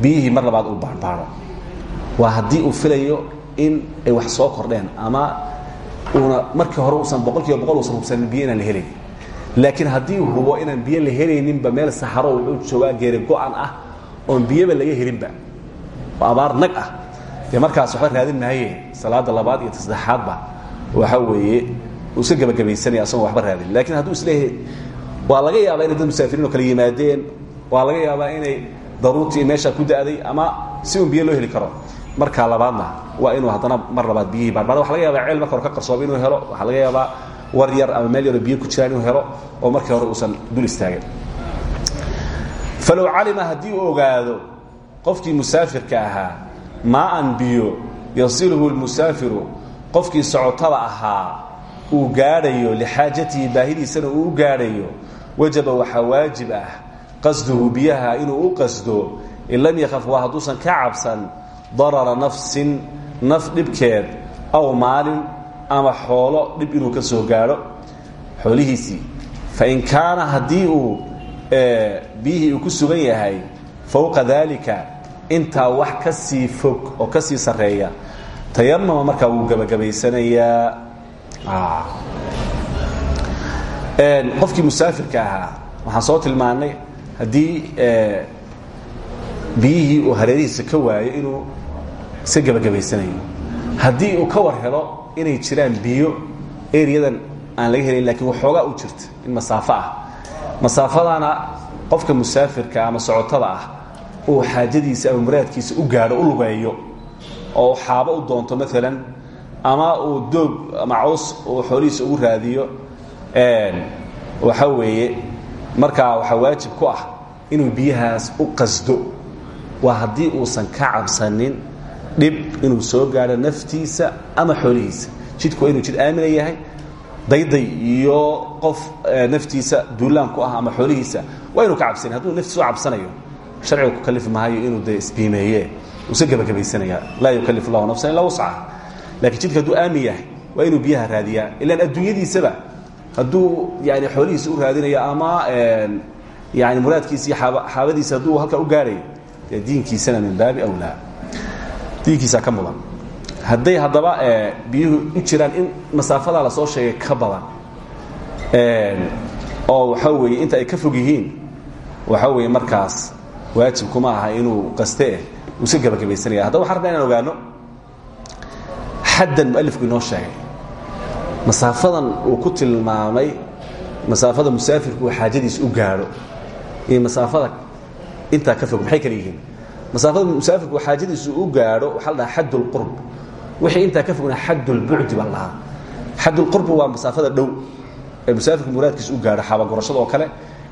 biyihii mar labaad uu baarbaaro waa haddii uu filayo in ay wax soo kordheen ama uuna markii hore usan boqol kiiba boqol usan hubsanin biyo inaan la helayn laakiin haddii uu hubo inaan biyo la helayninba meel saxaro wuxuu joogaa geeri go-an ah oon biyoba laga helinba. Oo abaar nag ah. Dee markaas waxba raadin maaye. Salaada labaad iyo tasaddexaadba waxa weeye uu iska gebagabaysanaya asagoo waxba raadin. Laakiin hadduu is leeyahay waa laga yaabaa inay dad musaafiriin oo kale yimaadeen. Waa laga yaabaa inay daruurtii meesha ku da'day ama si un biyo loo heli karo markaa labaadna waa inuu haddana mar labaad biyihii baarbaar waxa laga yaabaa ceel marka ka qarsooba inuu helo waxaa laga yaabaa war yar ama meel yaroo biyo ku jiraan inuu helo oo markii hore uusan dul istaagin. Falow calima haddii uu ogaado qofkii musaafirka ahaa maaan biyo yasiluhu lmusaafiru qofkii socotada ahaa uu gaadhayo lixaajatihi baahidiisana uu u wajaba waxaa waajib ah qasduhu biyaha inuu u qasdo in lam yakaf waa hadduusan ka cabsan darara nafsin naf dhibkeed aw maalin ama xoolo dhib inuu ka soo gaadho xoolihiisii. Fain kaana haddii uu biyihii uu ku sugan yahay fowqa daalika intaa wax ka sii fog oo ka sii sarreeya tayamama markaa wuu gebagabaysanayaa qofkii musaafirka ahaa waxaan soo tilmaannay haddii biyihii uu hareerihiisa ka waayo inuu iska gebagabaysanayo haddii uu ka war inay jiraan biyo eriyadan aan laga helayn lakiin waxoogaa u jirta in masaafo ah. Masaafadana qofka musaafirka ama socotada ah uu xaajadiisa ama muraadkiisa u gaadho u lugeeyo oo xaabo u doonto maalan ama uu doog ama caws uu xoolihiisa ugu raadiyo waxa weeye markaa waxaa waajib ku ah inuu biyahaas u qasdo. Waa haddii uusan ka cabsanin dhib inuu soo gaadho naftiisa ama xoolihiisa. Jidku waa inuu jid aamina yahay dayday iyo qof naftiisa duulaan ku ah ama xoolihiisa waa inuu ka cabsanin hadduu naftiisa u cabsanayo sharciga ku kalifi maayo inuu de isbiimeeye usa gebagabaysanaya laa yukalif llahu nafsan ilaa wuscaha lakiin jidka hadduu aamin yahay waa inuu biyaha raadiyaa. Ilaan adduunyadiisaba hadduu yani xoolihiisa u raadinayo ama yani muraadkiisa iyo xaabadiisa hadduu halkaa u gaadhayo dee diinkiisana min baabi awlaa diinkiisaa ka mudan. Hadday haddaba biyuhu u jiraan in masaafadaa la soo sheegay ka badan. Oo waxaa weeye inta ay ka fog yihiin waxaa weeye markaas waajib kuma aha inuu qaste uu iska gebagabaysanaya haddaba waxan rabna inaan ogaano xaddan mualifku inoo sheegay masaafadan uu ku tilmaamay masaafada musaafirku uu xaajadiisa u gaadho iyo masaafada intaa ka fog maxay kala yihiin masaafada musaafirku xaajadiisu u gaadho waxaa la dhahaa xadd اlqurb wixii intaa ka fogna xadulbucdi baa lahaa xadulqurbi waa masaafada dhow ee musaafirka muraadkiisa u gaadho xaabagurashada oo kale.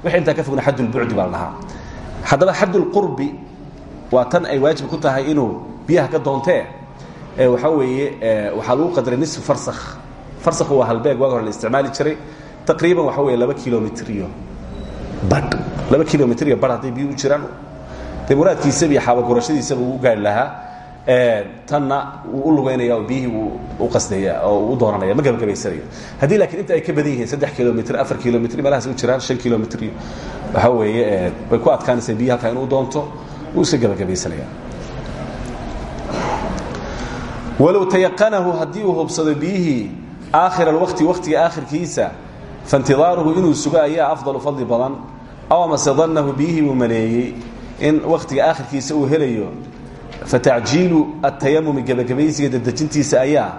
Wixii intaa ka fogna xadulbucdi baa lahaa haddaba xadulqurbi waa tan ay waajib ku tahay inuu biyaha ka doontee waxaa weeye waxaa lagu qadaray nisfu farsakh. Farsakh waa halbeeg waaga hore la isticmaali jiray. Taqriiban waxa weeye laba kilomitr iyo badh laba kilomitr iyo badh hadday biyu u jiraan dee muraadkiisaba iyo xaabagurashadiisaba uu gaari lahaa tanna wuu u lugaynaya oo biyihii wuu u qasdaya oo uu u doonanaya ma gabagabaysanayo haddii laakiin inta ay ka badan yihiin saddex kilomitr afar kilomitr meelahaas u jiraan shan kilomitr iyo waxaa weeye way ku adkaanaysaa biyihi halkaa inuu doonto. Wuu iska gabagabaysanaya walow tayaqanahu haddii uu hubsado biyihii aakhir alwaqti waktiga aakhirkiisa faintidaaruhu inuu sugo ayaa afdalu fadli badan. Aw amase dannahu biyihii uu maleeyey in wakhtiga aakhirkiisa uu helayo fatacjiilu atayamumi gebagabaysiga dedejintiisa ayaa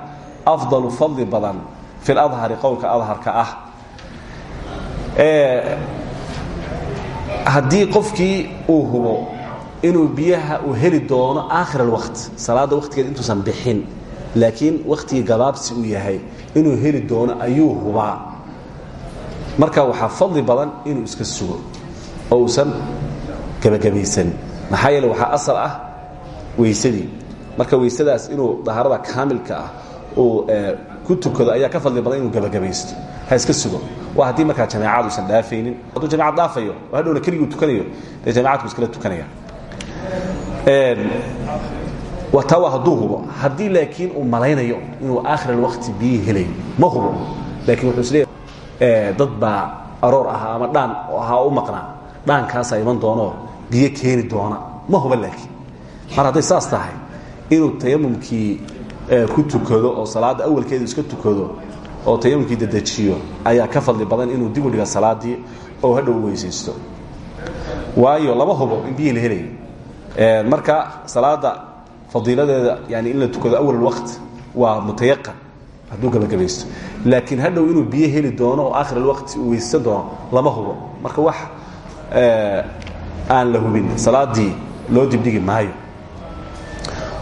afdalu fadli badan fi ladhari qowlka adharka ah. Haddii qofkii uu hubo inuu biyaha uu heli doono aakhir alwaqt salaadda wakhtigeed intuusan bixin laakiin wakhtigii gabaabsi uu yahay inuu heli doono ayuu hubaa. Marka waxaa fadli badan inuu iska sugo oo uusan gebagabaysan maxaa yeele waxaa asal ah weysadii. Marka weysadaas inuu dahaarada kaamilka ah uu ku tukado ayaa ka fadli badan inuu gebagabaysto ha iska sugo. Waa haddii markaa jamaacad uusan dhaafaynin. Hadduu jamacad dhaafayo oo hadhowna keliguu tukanayo. Dee jamacadku iskala tukanaya. Taa waa hadduu hubo. Haddii laakiin uu malaynayo inuu aakhir alwaqti biyihii helayo ma hubo. Laakiin wuxuu is leeyahay dad baa aroor ahaa ama dhaan ahaa u maqnaa dhaankaasaa iman doonoo biyo keeni doona ma huba laakiin. Mar hadday saas tahay inuu tayamumkii ku tukado oo salaadda awalkeedu iska tukado oo tayamumkii dedejiyo ayaa ka fadli badan inuu dib u dhiga salaadii oo hadhow weysaysto. Waayo lama hubo in biyihii la helayo marka salaada fadiiladeeda yani in la tukado awal waqt waa mutayaqan hadduu gabagabaysto. Laakiin hadhow inuu biyo heli doono oo aakhir alwaqti uu weysan doono lama hubo. Marka wax aan la hubin. Salaadii loo dibdhigi maayo.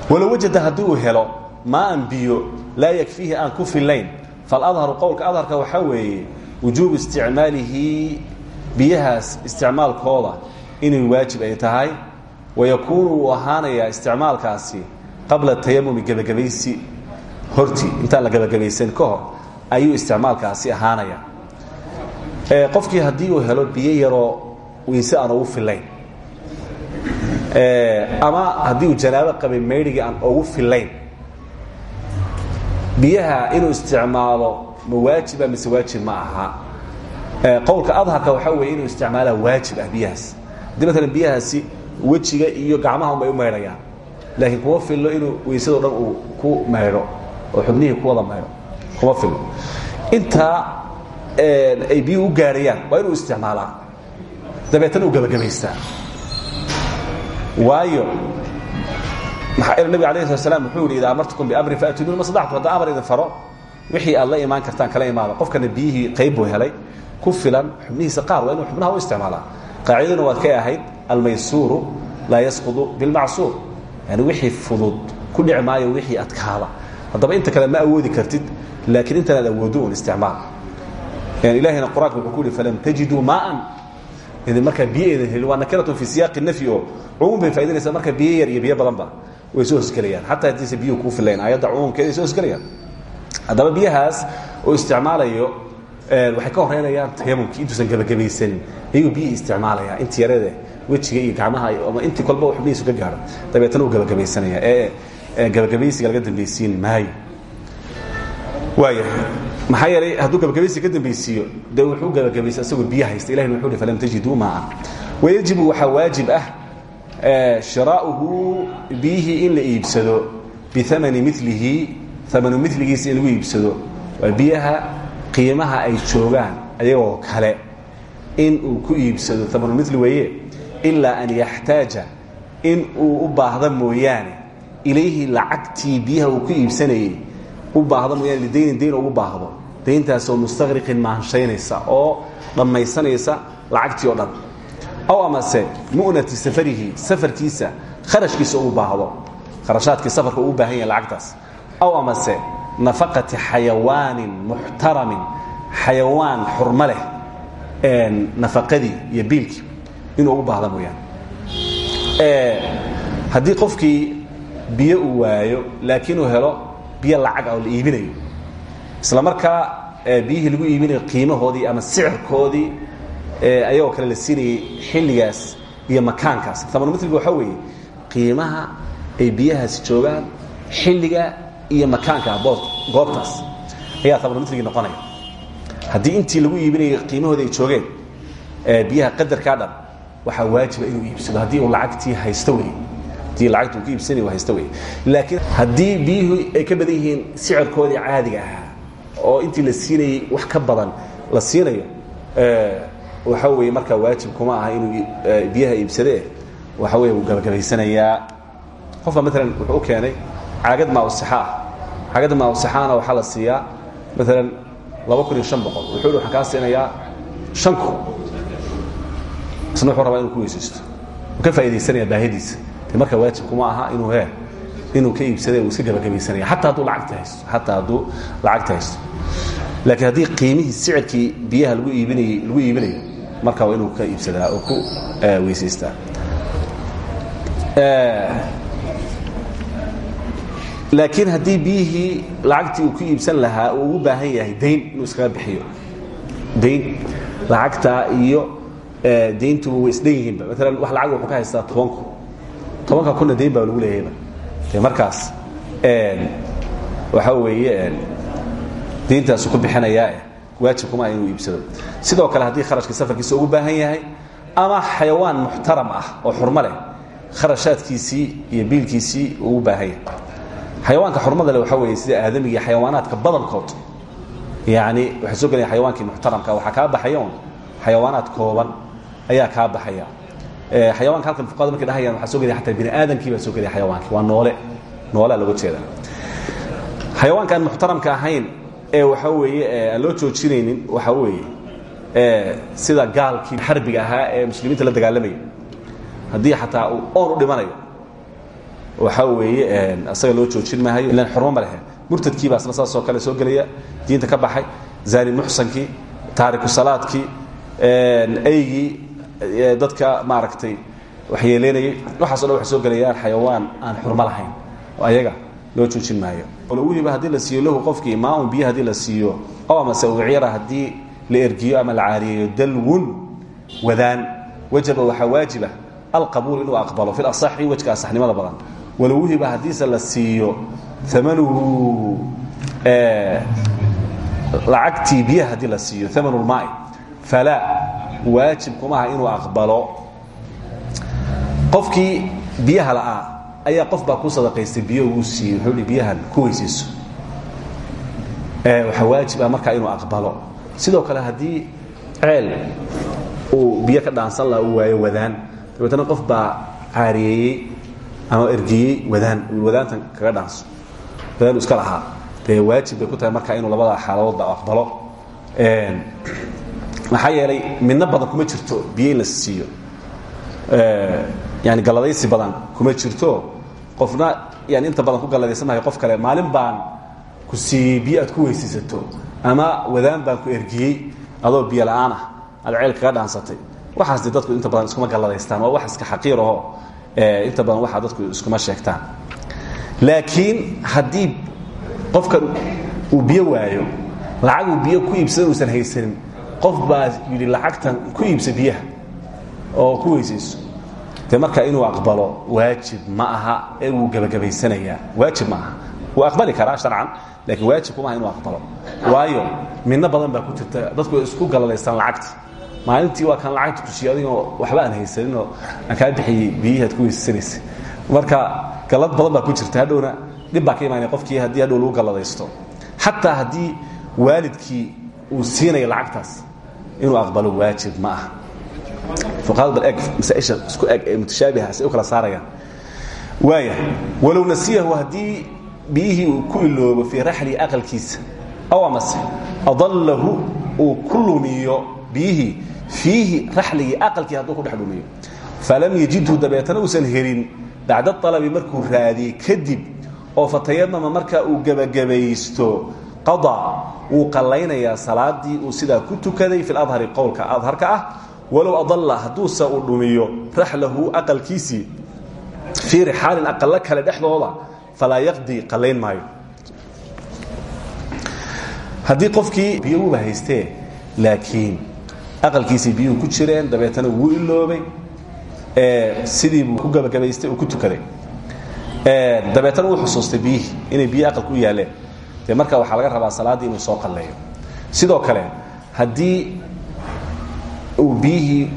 Walow wajada haddii uu helo maaan biyo laa yakfiihi aan ku fillayn. Faladharu qowlka adharka waxaa weeye wujuubu isticmaalihi biyahaas isticmaalkooda inay waajib ay tahay. Wayakuunu wuu isticmaalkaasi qabla tayamumi gebagabaysi hortii intaan la gebagabaysan ka ayuu isticmaalkaasi ahaanaya qofkii haddii uu helo biyo yaroo weyse aan ugu fillayn ama haddii uu janaabo qabay maydhigii aan ugu fillayn biyaha inuu isticmaalo ma waajiba mise waajib ma aha? Qowlka adharka waxaa weeye inuu isticmaalaa waajib ah biyahaas. Haddii maalan biyahaasi wejiga iyo gacmaha un bay u maydhayaan laakiin kuma fillo inuu weysado dhan uu ku maydho oo xubnihii ku wada maydho. Kuma fillo intaa ay biyu u gaarayaan waa inuu isticmaalaa dabeetana uu gebagabaystaa waayo nabig alayh slat slam wuxuu yidhi idaa amartukum biamrin faatuduuna ma sadactu haddaan amar idin faro wixii aad la imaan kartaan kala imaada qofkana biyihii qayb buu helay ku filan xubnihiisa qaar waa inuu xubnaha u isticmaalaa. Qaacidaduna waad kay ahayd almaysuuru laa yasqudu bilmacsuur yani wixii fudud ku dhici maayo wixii adkaada. Haddaba inta kale ma awoodi kartid laakiin intanaad awoodo un isticmaal. Ilahina qur'aanka wuxuu ku yihi falam tajiduu maaan idin markaa biyo idin helin waa nakiratun fi siyaaqi nafyi oo cumuum bay faa'idanaysaa marka biyo yar iyo biyo badanba way soo hosgelayaan. Xataa haddiise biyuhu kuu filayn aayadda cumuumkeeda ay soo hosgelayaan. Haddaba biyahaas oo isticmaalayo waxay ka horeynayaan tayamumkii intuusan gebagabaysanin ayuu biyihii isticmaalaya inti yareede wejiga iyo gacmaha ama intii kolba xubnihiisu ka gaadho dabeetana uu gebagabaysanaya ee gebagabaysiga laga dambaysiin maayo. Waaya maxaa yeelay hadduu gebagabaysiga ka dambaysiiyo dee wuxuu gebagabaysa isagoo biyo haysta ilahina wuxuu hi falam tajiduu maaan wayajibu waxaa waajib ah shiraa'uhu biyihii in la iibsado biamani milihi amanu miligiisa in lagu iibsado. Waa biyaha qiimaha ay joogaan ayagoo kale in uu ku iibsado amanu mili weeye ilaa an yaxtaaja in uu u baahda mooyaane. Ilayhi lacagtii biyaha uu ku iibsanayey u baahda mooyaane lidaynin dayn ugu baahdo. Dayntaasoo mustaqriqin maanshaynaysa oo dhammaysanaysa lacagtii oo dhan. Aw amase mu'nati safarihi safarkiisa kharashkiisa uu baahdo. Kharashaadkii safarka uu baahan yahay lacagtaas. Aw amase nafaqati xayawaanin muxtaramin xayawaan xurmo leh nafaqadii iyo biilkii inuu ugu baahda mooyaane haddii qofkii biyo uu waayo laakiin uu helo biyo lacag ah oo la iibinayo. Isla markaa biyihii lagu iibinayo qiimahoodii ama sicirkoodii ayagoo kale la siinayay xilligaas iyo makaankaas. Tamanumiliga waxaa weeye qiimaha ay biyahaasi joogaan xilliga iyo makaanka goobtaas. Ayaa tamanumilgii noqonaya. Haddii intii lagu iibinayay qiimahooda ay joogeen biyaha qadarkaa dhan waxaa waajiba inuu iibsado. Haddii uu lacagtii haysto wey haddii lacagta uu ku iibsanay uu haysto wey laakiin haddii biyuhu ay ka badan yihiin sicirkoodii caadiga ahaa oo intii la siinayey wax ka badan la siinayo waxa weeye markaa waajib kuma aha inuu biyaha iibsadee waxa weye wuu gabagabaysanayaa qofka maalan wuxuu u keenay caagad maausixaa caagada maausixaana waxaa la siiyaa? Maalan laba kun iyo shan boqol. Wuxuu hi waxaan kaa siinayaa shan kun isna wuxuu rabaa inuu ku weysaysto. Wuu ka faa'iidaysanaya baahidiisa de marka waajib kuma aha inuu he inuu ka iibsade uu iska gabagabaysanaya xataa hadduu lacagta haysto xataa hadduu lacagta haysto laakiin haddii qiimihii sicirkii biyaha lagu iibinayey lagu iibinayo marka waa inuu ka iibsadaa oo ku weysaystaa. Laakiin haddii biyihii lacagtii uu ku iibsan lahaa uu ugu baahan yahay dayn inuu iskaga bixiyo. Dayn lacagtaa iyo dayntuba way isdhan yihiinba. Maalan wax lacag wuxuu ka haystaa toban kun tobanka kunna dayn baa lagu leeyahayba de markaas waxaa weeye dayntaasu ku bixinayaa waajib kuma inuu iibsado. Sidoo kale haddii kharashka safarkiisa ugu baahan yahay ama xayawaan muxtaram ah oo xurmo leh kharashaadkiisii iyo biilkiisii ugu baahan yahay. Xayawaanka xurmada le waxaa weeye sida aadamiga xayawaanaadka badankood. Yani waxay soo gelaya xayawaankii muxtaramka waxaa kaa baxaya un xayawaanaad kooban ayaa kaa baxaya xayawanka halkan fuqada markay dhahayaan waxaa soo gelaya ataa bini aadamkii baa soo gelaya xayawaankii waa noole. Noolea loga jeeda xayawaankaan muxtaramka ahayn ee waxaa weeye aan loo joojinaynin waxaa weeye sida gaalkii xarbiga ahaa ee muslimiinta la dagaalamaya haddii xataa uu oon u dhimanayo waxaa weeye asaga loo joojin maayo ilan xurmo ma lehe murtadkii baa isna saasoo kale soo gelaya diinta ka baxay zani muxsankii taariku salaadkii aygii dadka maaragtay waxyeeleynayay. Waxaaso dhan waxay soo gelayaan xayawaan aan xurmo lahayn oo ayaga loo joojin maayo. Weliba haddii la siiyo lahu qofkii maaun biyo haddii la siiyo oo amase ucira haddii la ergiyo ama la caariyeeyo dalwun wadaan wajaba waxaa waajiba alqabuul inuu aqbalo fi asaxi wejka asaxnimada badan. Walow wihiba haddiise la siiyo amanuhu lacagtii biyaha haddii la siiyo amanu lmaai falaa waajib kuma aha inuu aqbalo. Qofkii biyaha la'aa ayaa qof baa ku sadaqaystay biyo uu siiyey wuxuu hi biyahan ku weysayso. Waxaa waajib ah markaa inuu aqbalo. Sidoo kale haddii ceel uu biyo ka dhaansan laha uu waayo wadaan dabeetna qof baa caariyeeyey ama ergiyey wadaan wadaantan kaga dhaanso. Wadaan iska lahaa. Dee waajib bay ku tahay markaa inuu labada xaaladoodba aqbalo maxaa yeelay midno badan kuma jirto biyo in la siiyo. Yani galladaysi badan kuma jirto. Qofna yani inta badan ku galladaysan mahay qof kale maalin baan ku siiyey biyo aad ku weysaysato ama wadaan baan ku ergiyey adoo biyo la'aan ah aad ceel kaga dhaansatay. Waxaas de dadku inta badan iskuma galladaystaan waa wax iska xaqiir aho. Inta badan waxaa dadku iskuma sheegtaan. Laakiin haddii qofkan uu biyo waayo lacag uu biyo ku iibsada uusan haysanin qof baa yidhi lacagtan ku iibsa biyaha oo ku weysayso. De markaa inuu aqbalo waajib ma aha ee wuu gebagabaysanayaa waajib ma aha. Wuu aqbali karaa sharcan laakiin waajib kuma aha inuu aqbalo. Waayo midno badan baa ku jirta dadku isku galladaystaan lacagta. Maalintii waa kan lacagta kusiiye adigoo waxba aan haysaninoo aan kaa bixiyey biyihii aad ku weysaysanaysa. Marka gallad badan baa ku jirta hadhowna dhib baa ka imaanaya qofkii haddii hadhow lagu galladaysto xataa haddii waalidkii uu siinayo lacagtaas. Inuu aqbalo waajib ma aha. Fuqahada bal eg masaaisha isku eg ee mutashaabiha say u kala saarayaan waaya walow nasiyahu haddii biyihii uu ku iloobo fii aw amase adallahu uu ku lumiyo biyihii fiihi raxligii aqalkii ku dhex falam yajidhu dabeetana uusan helin. Bacda alabi markuu raadiyey kadib oo fatayamama markaa uu gebagabaysto qadaa wuu qallaynayaa salaadii uu sidaa ku tukaday fi ladhari qowlka adharka ah walow adalla hadduuse uu dhumiyo raxlahu aqalkiisii fii rixaalin aqallo kale dhexdooda falaa yaqdi qallayn maayo. Haddii qofkii biyo uba haystee laakiin aqalkiisii biyuhu ku jireen dabeetana wuu iloobay sidiibuu ku gabagabaystay uu ku tukaday. Dabeetana wuu xusuustay biyihii inay biyihi aqalka u yaalleen dee marka waxaa laga rabaa salaaddii inuu soo qalleeyo. Sidoo kale haddii uu biyihii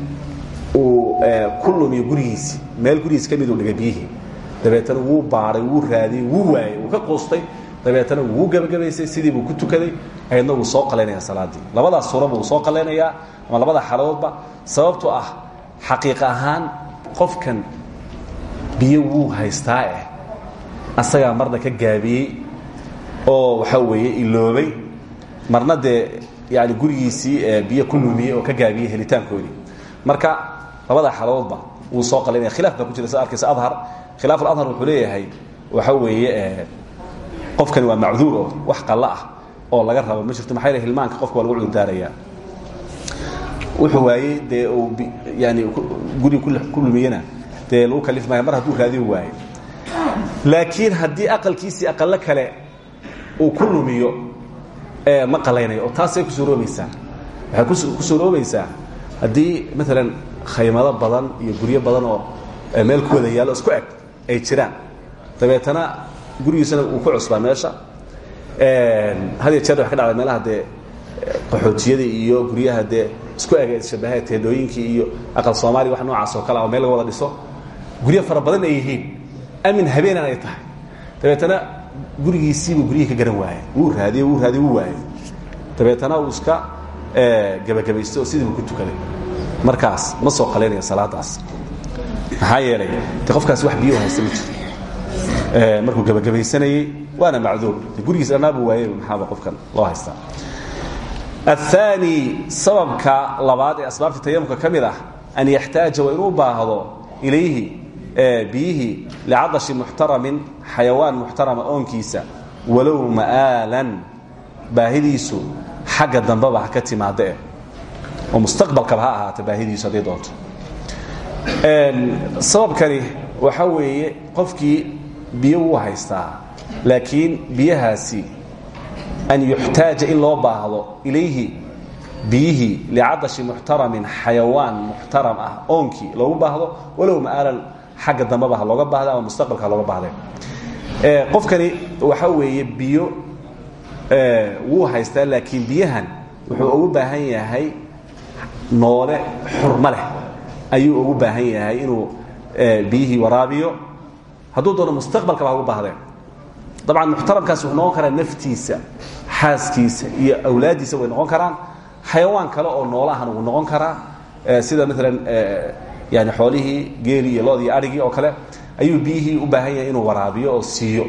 uu ku lumiyo gurigiisii meel gurigiis ka miduu dhigay biyihii dabeetana wuu baaday wuu raadiyey wuu wuu ka quustay dabeetana wuu gebagabaysay sidii buu ku tukaday ayadna wuu soo qalaynaya salaaddii labadaas suuraba wuu soo qalaynayaa ama labada xaaladoodba sababtoo ah xaqiiq qofkan biyo wuu haystaa eh? Marna ka gaabiyey oo waxaa weeye iloobay. Marna dee yani gurigiisii biyo ku lumiyey oo ka gaabiyey helitaankoodii. Marka labada xaaladoodba wuu soo qalaynaya. Khilaaf baa ku jira sa arkaysa adhar. Khilaaf aladhar wuxuu leeyahay waxa weeye qofkani waa macduur oo wax qallo ah oo laga rabo. Ma jirto maxaa hilmaanka qofka waa lagu cudurdaarayaa wuxuu waayey dee uu yani guriga ku lumiyena dee lagu kalif maayo mar hadduu raadin waayo laakiin haddii aqalkiisii aqallo kale uu ku lumiyo ma qalaynayo oo taasay ku suuroobaysaa. Waxay ku suuroobaysaa haddii maalan khaymado badan iyo guryo badan oo meel ku wada yaallo isku eg ay jiraan. Dabeetana gurigiisana uu ku cusbaa meesha. Had iyo jeer waxa ka dhacda meelaha dee qaxootiyada iyo guryaha dee isku ega isshabaha teedooyinkii iyo aqal soomaaliya wax noocaas oo kale oo meel laga wada dhiso. Guryo fara badan ay yihiin. Amin habeenan ay tahay. Dabeetana gurigiisiibuu guryihii ka garan waayay wuu raadiyey wuu raadiyey wuu waayey dabeetana uu iska gebagabaystay oo sidiibu ku tukaday markaas ma soo qalaynaya salaadaas maxaa yeelay de qofkaasi wax biyo haysta ma jiro markuu gebagabaysanayey waana macduur de gurigiis dhannaabuu waayey maxaaba qofkan loo haystaa aلثaanي sababka labaad ee asbaabta tayamumka ka mid ah an yaxtaaja waa inuu baahdo ilayhi biyihii licadashi muxtaramin xayawaan muxtarama oonkiisa walow ma'aalan baahidiisu xagga dambeba ha ka timaada eh. Oo mustaqbalkaba ha ahaata baahidiisu hadday doonto. Sababkani waxa weeye qofkii biyo wuu haystaa laakiin biyahaasi an yuxtaaja in loo baahdo ilayhi biyihii licadashi muxtaramin xayawaan muxtaram ah oonkii loogu baahdo walow ma'aalan xagga dambeba ha looga baahda ama mustaqbalka ha looga baahde qofkani waxa weeye biyo wuu haystaa laakiin biyahan wuxuu ugu baahan yahay noole xurmo leh. Ayuu ugu baahan yahay inuu biyihii waraabiyo. Hadduu doono mustaqbalkaba ha ugu baahdeen dabcan muxtaramkaasi wuxuu noqon karaa naftiisa xaaskiisa iyo awlaaddiisa way noqon karaan. Xayawaan kale oo noolahan wuu noqon karaa. Sida maalan yani xoolihii geeli iyo loodii arigii oo kale ayuu biyihii u baahan yahay inuu waraabiyo oo siiyo.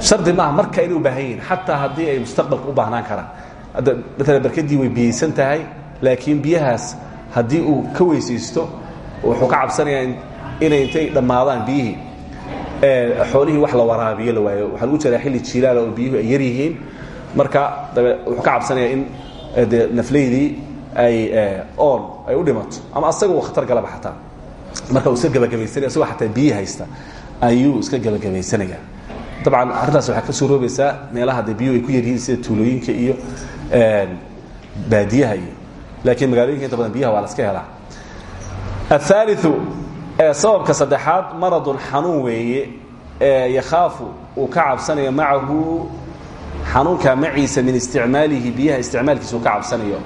Shardi maaha marka inay u baahan yihiin xataa haddii ay mustaqbalka u baahnaan karaan. Maalan barkadii way biyeysan tahay laakiin biyahaas haddii uu ka weysaysto wuxuu ka cabsanayaa inay intay dhammaadaan biyihii. Xoolihii wax la waraabiyo la waayo. Waxaa lagu jiraa xilli jiilaala oo biyuhu ay yar yihiin. Marka dabe wuxuu ka cabsanayaa in dee naflaydii ay oon ay u dhimato. Ama asaga uu khatar galaba xataa marka uu iska gabagabaysanaya isagoo xataa biyi haysta ayuu iska gabagabaysanayaa dabcan arrintaas waxaa ka soo roobaysaa meelaha dee biyuhu ay ku yaryihiin sida tuulooyinka iyo baadiyaha iyo. Laakiin magaalooyinka inta badan biyaha waa la iska helaa. Ahaaliu sababka saddexaad maradun xanuun weeye yakhaafu uu ka cabsanayo macahu xanuunkaa maciisa min isticmaalihi biyaha isticmaalkiisa uu ka cabsanayo.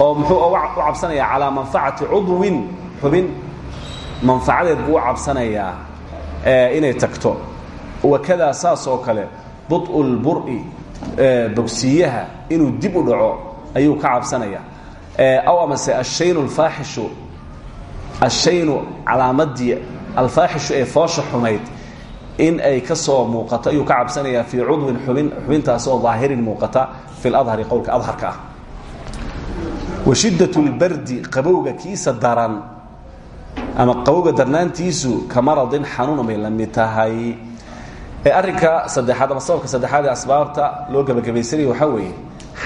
Oo muxuu u cabsanayaa calaa manfacati cudwin xubin manfacadeed buu u cabsanayaa inay tagto wakadaa saas oo kale buطءu اlbur'i bogsiyaha inuu dib u dhaco ayuu ka cabsanaya aw amase ashaynu alfaaxishu ashaynu calaamadii alfaaxishu ee foosha xumayd in ay ka soo muuqato ayuu ka cabsanayaa fii cudwin xubin xubintaas oo daahirin muuqata fi ladhari qowlka adharka ah wa shiddat اlbardi qabowga kiisa daran ama qabowga darnaantiisu ka xanuun bay la mid tahay. Arrinka saddexaad ama sababka saddexaad ee asbaabta loo gebagabaysanaya waxaa weeye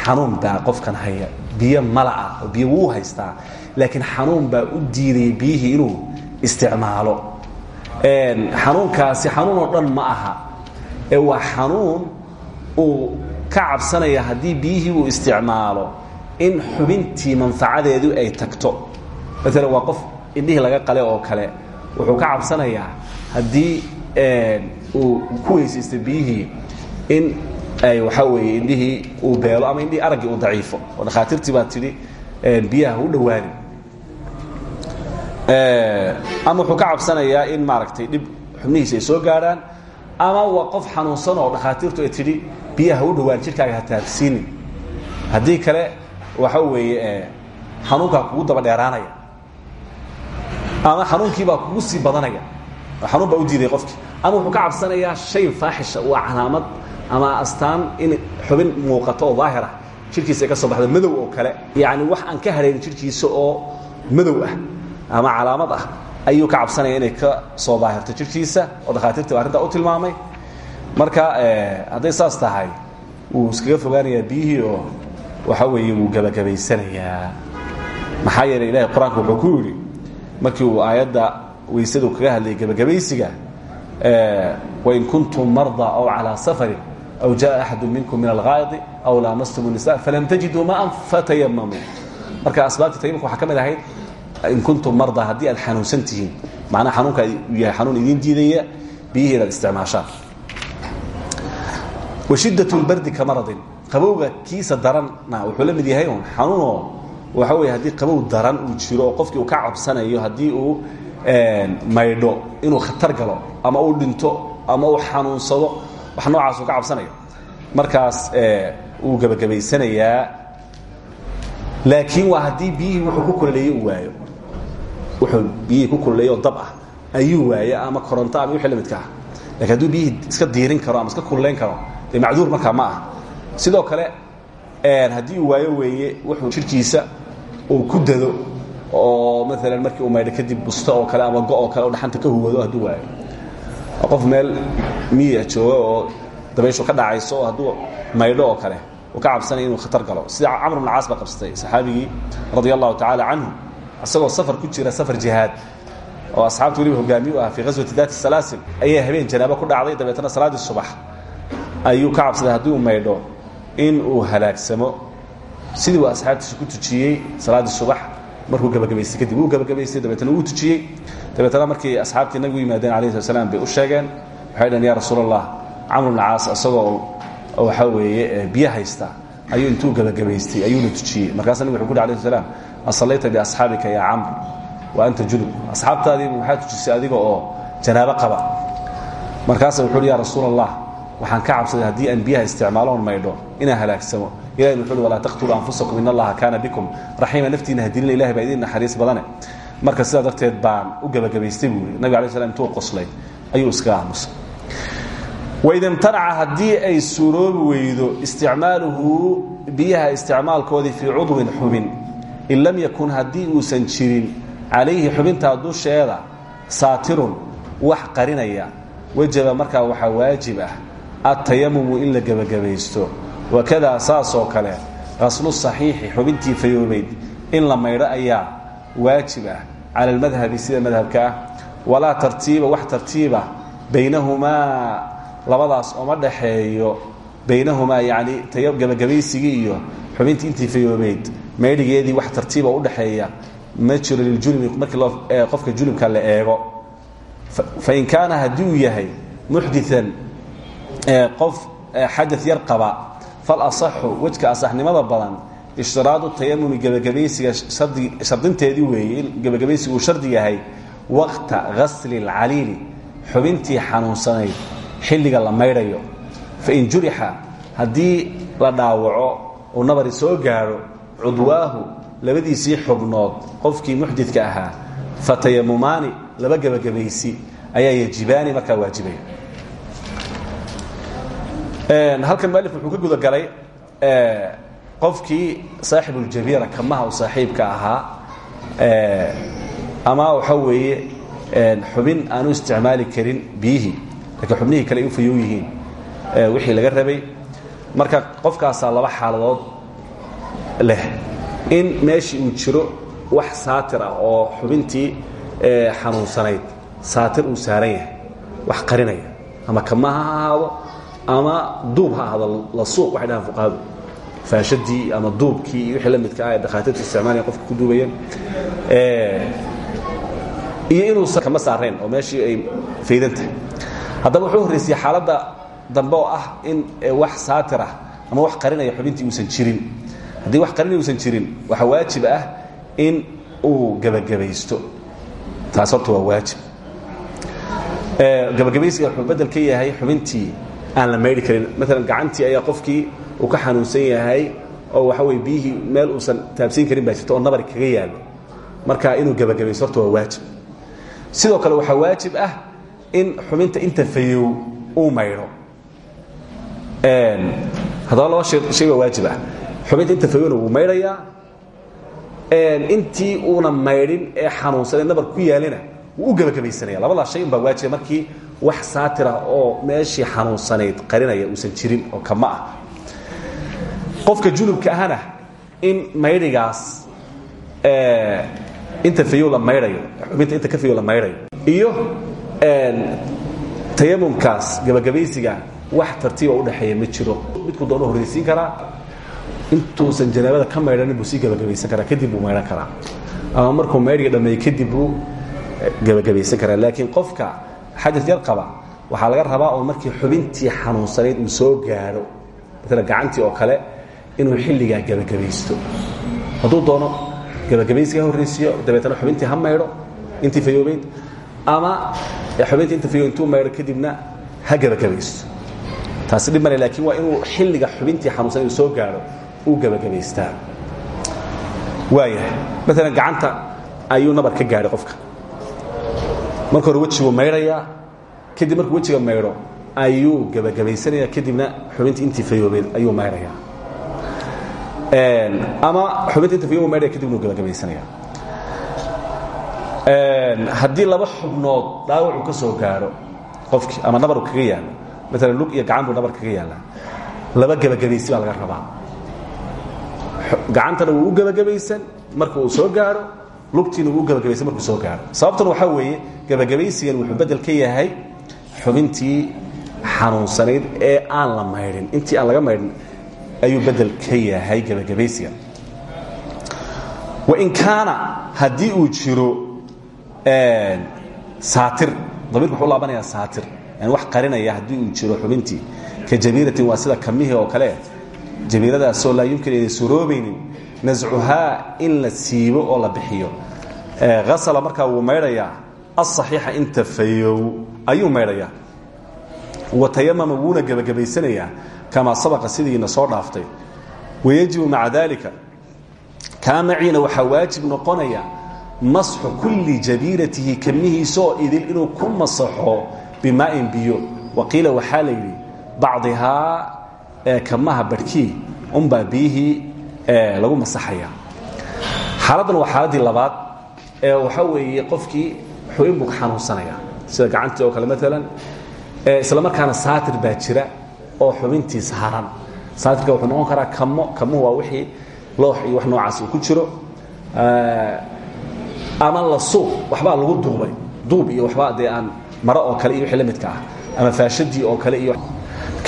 xanuun baa qofkan haya. Biyo mala'a biyo wuu haystaa laakiin xanuun baa u diidaya biyihii inuu isticmaalo. Xanuunkaasi xanuun oo dhan ma aha. Ee waa xanuun uu ka cabsanaya haddii biyihii uu isticmaalo in xubintii manfacadeedu ay tagto. Maalan waa indhihii laga qale oo kale wuxuu ka cabsanayaa haddii uu ku weysaysta biyihii in ay waxaa weeye indhihii uu beelo ama indhihii araggii uu daciifo. Oo dhakhaatiirtii baa tidhi biyaha u dhowaani ama wuxuu ka cabsanayaa in maaragtay dhib xubnihiisa ay soo gaadhaan ama waa qof xanuunsan oo dhakhaatiirtu ay tidhi biyaha u dhowaan jidhkaaga ha taabsiinin haddii kale waxa weeye xanuunkaa kugu daba dheeraanaya ama xanuunkiibaa kugu sii badanaya. Xanuun baa u diiday qofkii. Ama wuxuu ka cabsanayaa shay faaxisha waa calaamad ama astaan in xubin muuqato oo daahir ah jidhkiisa ay ka soo baxdo madow oo kale. Yacni wax aan ka harhayn jidhkiisa oo madow ah ama calaamad ah ayuu ka cabsanaya inay ka soo daahirto jidhkiisa oo dhakhaatiirtii arrintaa u tilmaamay. Marka hadday saas tahay wuu iskaga fogaanayaa biyihii oo waxa weeye wuu gebagabaysanayaa maxaa yeelay ilahay qur'aanka wuxuu ku yidhi markii uu aayadda weysadu kaga hadlayay gebagabaysiga wain kuntum marضى aw calىa safari aw jaءa axadu minkum min alghaa'idi aw laamastum الnisa falam tajiduu maan fatayamamuu marka asbaabtii tayamumka waxaa ka mid ahayd in kuntum marضى haddii aad xanuunsan tihiin macnaha xanuunka yahay xanuun idiin diidaya biyihii inaad isticmaashaan washidaة اlbardi ka maradin qabowga kiisa daranna wuxuu la mid yahay un xanuunoo waxa weeye haddii qabow daran uu jiro oo qofkii uu ka cabsanayo haddii uu maydho inuu khatar galo ama uu dhinto ama uu xanuunsado wax noocaasuu ka cabsanayo. Markaas wuu gebagabaysanayaa laakiin waa haddii biyihii wuxuu ku kululeeye uu waayo. Wuxuu biyihii ku kululeeye oo dab ah. Ayuu waaye ama koronto ama wixii la midka ah. Lakin hadduu biyihii iska diirin karo ama iska kululayn karo dee macduur markaa ma ah sidoo kale haddii uu waayo weeye wuxuu jidhkiisa uu ku dado oo maalan markii uu maydho kadib busto oo kale ama go oo kale dhaxanta ka huwado hadduu waayo. Qof meel miya jooga oo dabayshu ka dhacayso oo hadduu maydho oo kale uu ka cabsanaya inuu khatar galo. Sida camr bn caas ba qabsatay saxaabigii radia allahu tacaala canhu. Isagoo safar ku jira safar jihaad oo asxaabta weliba hogaamiye u ah fii ghaswati daati salaasil ayaa habeen janaabo ku dhacday dabeetana salaaddii subax. Ayuu ka cabsaday haddii uu maydho in uu halaagsamo sidii uu asxaabtiisa ku tujiyey salaaddii subax markuu gebagabaystay kadib wuu gebagabaystay dabeetana wuu tujiyey. Dabeetana markii asxaabtii nabigu yimaadeen alayhi slat slam bay u sheegeen waxay dhaheen ya rasuul allah camr bna caas isagoo waxaa weeye biyo haysta ayuu intuu gebagabaystay ayuuna tujiyey. Markaasa nabig wuxu ku uri alayh slam asallayta biasxaabika ya camr wa anta junub asxaabtaadiibu waxaa tujisay adiga oo janaabo qaba. Markaasa wuxu uhi ya rasuul allah waxaan ka cabsaday haddii aan biyaha isticmaaloon maydho inaan halaagsamo ilahi wuxu uhi walaa taqtuluu anfusakum in allaha kaana bikum raxiima naftiina hadilina ilahay baa idin naxariis badane marka sidaa darteed baan u gebagabaystay buu yidhi nabig alay slam intuu qoslay ayuu iskaga aamusay waid imtanaca haddii ay suuroobi weydo isticmaaluhu biyaha isticmaalkoodii fii cudwin xubin in lam yakun haddii uusan jirin calayhi xubintaa dusheeda saatirun wax qarinaya wajaba markaa waxaa waajib ah atayamumu in la gebagabaysto wakadaa saasoo kale qaslu saxiixi xubintii fayoobayd in la maydho ayaa waajib ah cala almadhabi sida madhabka ah. Tartiiba wax tartiiba baynahumaa labadaas ooma dhaxeeyo. Baynahumaa yacni gebagabaysigii iyo xubintii intii fayoobayd. Maydhigeedii wax tartiiba udhaxeeya ma jiro liljunubi markii qofka junubka la eego. Fain kaana haddii uu yahay muxdian qof xada yar falasaxu wejka asaxnimada badan ishtiraadu tayamumi gebagabaysiga shardinteedii weeye in gebagabaysigu uu shardi yahay waqta gasli اlcaliili xubintii xanuunsanayd xilliga la maydhayo. Fain jurixa haddii la dhaawaco uu nabari soo gaadho cudwaahu labadiisii xubnood qofkii muxdidka ahaa fatayamumaani laba gebagabaysi ayaa yajibaani markaa waajibaya halkan mualif wuxuu ka gudagalay qofkii saaxibuljabira kamaha u saaxiibka ahaa ama waxa weeye xubin aanu isticmaali karin biyihii laakiin xubnihii kale u fayow yihiin wixii laga rabay. Marka qofkaasaa laba xaaladood leh. In meeshii uu jiro wax saatir ah oo xubintii xanuunsanayd saatir uu saaran yahay wax qarinaya ama kamaha ha ama duub ha ahaado la suuq waxay dhahaan fuqahadu faashadii ama duubkii iyo wixii la midka ah ee dakhaatiirtu isticmaalaya qofka ku duubayeen iyo inuusan kama saarayn oo meeshii ay faydan tahay. Haddaba wuxuu horraysiyey xaaladda dambe oo ah in wax saatir ah ama wax qarinaya xubintii uusan jirin. Haddii wax qarinaya uusan jirin waxaa waajib ah in uu gebagabaysto taas horta waa waajib. Gabagabaysiga wuxuu bedel ka yahay xubintii aan la maydhi karin. Maalan gacantii ayaa qofkii uu ka xanuunsan yahay oo waxa weye biyihii meel uusan taabsiin karin baa jirta oo nabari kaga yaalo. Marka inuu gebagabaysto horta waa waajib. Sidoo kale waxaa waajib ah in xubinta inta fayow uu maydho haddaba laba shay baa waajib ah. Xubinta inta fayowna wuu maydhayaa intii uuna maydhin ee xanuunsanee nabar ku yaalina wuu u gebagabaysanaya. Labadaas shay unbaa waajiba markii wax saatirah oo meeshii xanuunsanayd qarinaya uusan jirin oo kama ah. Qofka junubka ahna in maydhigaas inta fayow la maydhayo xubinta inta ka fayow la maydhayo iyo tayamumkaas gebagabaysiga wax tartiiba udhexeeya ma jiro. Midkuu doonu horraysiin karaa intuusan janaabada ka maydhanin buu sii gebagabaysan karaa kadib buu maydhan karaa. Ama markuu maydhiga dhammeeye kadib buu gebagabaysan karaa. Laakiin qofka xajar yar qaba. Waxaa laga rabaa oo markii xubintii xanuunsanayd uu soo gaadho maalan gacantii oo kale inuu xilligaa gebagabaysto hadduu doono gebagabaysiga horraysiiyo dabeetana xubintii ha maydho intii fayoobayd ama xubintii inta fayo intuu maydho kadibna ha gebagabaysto taasi dhib male laakiin waa inuu xilliga xubintii xanuunsanayd uu soo gaadho uu gebagabaystaa waayahay maalan gacanta ayuu nabar ka gaadhay qofka marka hore wejiguu maydhayaa kadib markuu wejiga maydho ayuu gebagabaysanaya kadibna xubintii intii fayoobeed ayuu maydhayaa ama xubinta inta fayobu maydhaya kadibna uu gebagabaysanaya haddii laba xubnood dhaawacu ka soo gaadho qofkii ama nabar uu kaga yaalo maalan lug iyo gacan buu nabar kaga yaallaa laba gebagabaysi baa laga rabaa. Gacantana wuu u gebagabaysan marka uu soo gaadho lugtiina wuu u gebagabaysan markuu soo gaadho sababtuna waxaa weeye gebagabaysigan wuxuu bedel ka yahay xubintii xanuunsanayd ee aan la maydhin. Intii aan laga maydhin ayuu bedel ka yahay gebagabaysiga wain kaana haddii uu jiro saatir damiirku wuxuu laabanayaa saatir. Yani wax qarinaya haddii uu jiro xubintii. Ka jabiiratin waa sida kamihii oo kale. Jabiiradaasoo laa yumkin inay suroobaynin nascuhaa in la siibo oo la bixiyo. Asala markaa wuu maydhayaa asaxiixa inta fayow ayuu maydhayaa watayamama wuuna gebagabaysanayaa kamaa sabaqa sidiina soo dhaaftay wayajibu maca daalika kaa maciina waxaa waajib noqonaya masxu kulli jabiiratihi kamihiisaoo idil inuu ku masaxo bimaa'in biyo waqiila waxaa la yidhi bacdihaa kamaha barhkii unbaa biyihii lagu masaxaya waa ee qofkii xubin buu ka xanuunsanaya sida gacantii oo kale maalan isla markaana saatir baa jira oo xubintii saaran saatirka wuxuu noqon karaa kamo kamuhu waa wixii loox iyo wax noocaas uu ku jiro. Ama la suuq waxbaa lagu duubay. Duub iyo waxbaa dee aan maro oo kale iyo wixii la midka ah ama faashadii oo kale iyo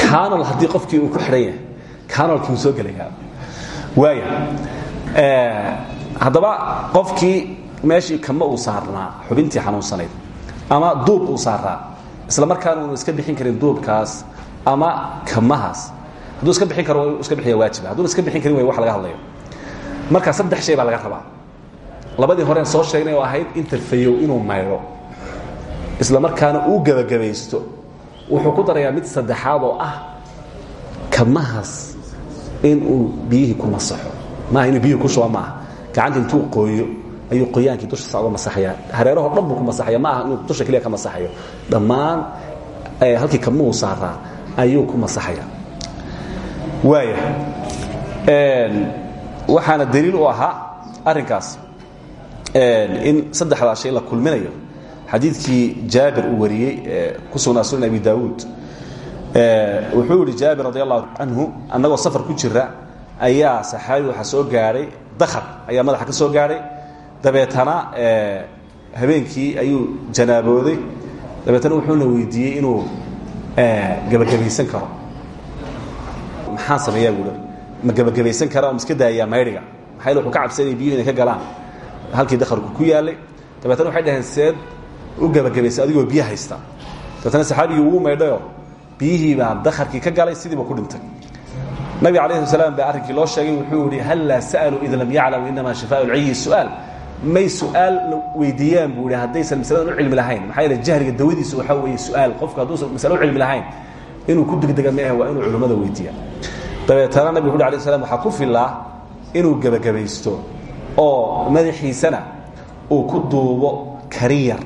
kanol haddii qofkii uu ku xidhan yahay kanolkii wuu soo gelayaa. Waaya haddaba qofkii meeshii kama uu saarnaa xubintii xanuunsanayd ama duub uu saaraa isla markaana uunu iska bixin karin duubkaas ama kamahaas. Hadduu iska bixin karo iska bixiya waajiba hadduuna iska bixin karin way wax laga hadlayo. Marka saddex shay baa laga rabaa. Labadii horeen soo sheegnay oo ahayd inta fayow inuu maydho isla markaana uu gebagabaysto wuxuu ku darayaa mid saddexaad oo ah kamahaas inuu biyihii ku masaxo. Maaha inuu biyihii ku shuba maaha. Gacanta intuu qooyo ayuu qoyaankii dusha uga masaxayaa hareerahoo dhan buu ku masaxaya ma aha inuu dusha keliya ka masaxayo dhammaan halkii kamuhu saaraa ayuu ku masaxaya waaya waxaana daliil u ahaa arrinkaas. In saddexdaa shay la kulminayo xadiidkii jaabir uu wariyey ee ku sugnaa sunan abi daawuud. Wuxuu yihi jaabir radi allahu canhu annagoo safar ku jira ayaa saxaabi waxaa soo gaadhay dakar ayaa madaxa ka soo gaadhay dabeetana habeenkii ayuu janaabooday. Dabeetana wuxuuna weydiiyey inuu gebagabaysan karo. Maxaan sameeyaa buui ma gebagabaysan karaa ma iska daayaa maydhiga? Maxaa wuxuu ka cabsanaya biyuhu inay ka galaan? Halkii dakarku ku yaalay. Dabeetana waxay dhaheen seed u gebagabaysa adigoo biyo haysta. Dabeetana saxaabigii wuu maydhayo biyihii baa dakarkii ka galay sidiiba ku dhintay. Nabig alayh salaam baa arrinkii loo sheegay wuxuu yihi hallaa sa'aluu id lam yaclamu inamaa shifaa lciyi su'aal may su'aal weydiiyaan buu ihi haddaysan masaladan u cilmi lahayn. Maxaa yeele jahliga dawadiisu waxaa weeye su'aal. Qofku hadduusan masale u cilmi lahayn inuu ku degdega meahe waa inuu culimmada weydiiya. Dabeetana nabig wuxu alay slam waxaa ku filaa inuu gebagabaysto oo madaxiisana uu ku duubo kariyar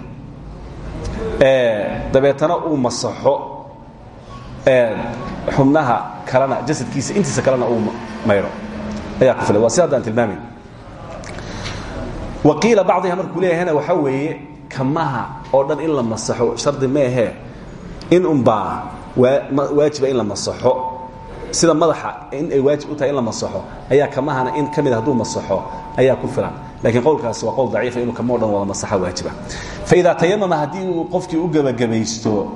dabeetana uu masaxo. Xubnaha kalena jasadkiisa intiisa kalena uu maydho ayaa ku filay waa si haddaan tilmaamayn waqiila bacdiha markuu leeyahayna waxaa weeye kamaha oo dhan in la masaxo shardi meahee in unbaa waajiba in la masaxo. Sida madaxa in ay waajib u tahay in la masaxo ayaa kamahana in ka mid hadduu masaxo ayaa ku filan. Lakiin qowlkaasi waa qowl daciifa inuu kama o dhan wada masaxa waajiba faidaa tayamama haddii uu qofkii u gebagabaysto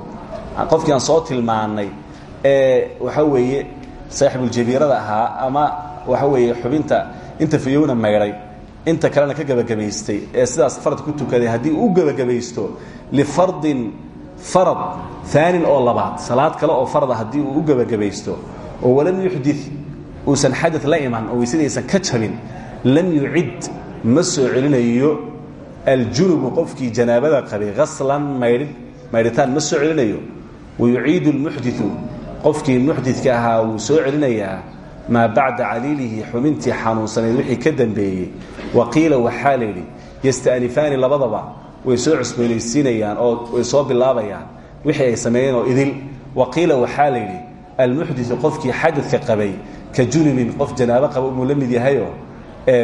qofkii aan soo tilmaanay ee waxaa weeye saaxibuuljabiirada ahaa ama waxa weeye xubinta inta fayowna maydhay inta kalena ka gebagabaystay ee sidaas farad ku tukaday haddii uu gebagabaysto lifardin farad aanin oo labaad salaad kale oo farada haddii uu u gebagabaysto oo walam yuxdi uusan xada la iman oo weysadaysan ka jabin lam yucid ma soo celinayo aljunubu qofkii janaabada qabay aslan maydhin maydhitaan ma soo celinayo wayuciidu lmuxdiu qofkii muxdidka ahaa wuu soo celinayaa maa bacda caliilihi xubintii xanuunsanayd wixii ka dambeeyey wa qiila waxaa la yidhi yasta'nifaani labadaba way soo cusboonaysiinayaan oo way soo bilaabayaan wixii ay sameeyeen oo idil. Wa qiila waxaa la yidhi almuxdiu qofkii xadadka qabay ka junubin qof janaabo qaba umuu la mid yahayo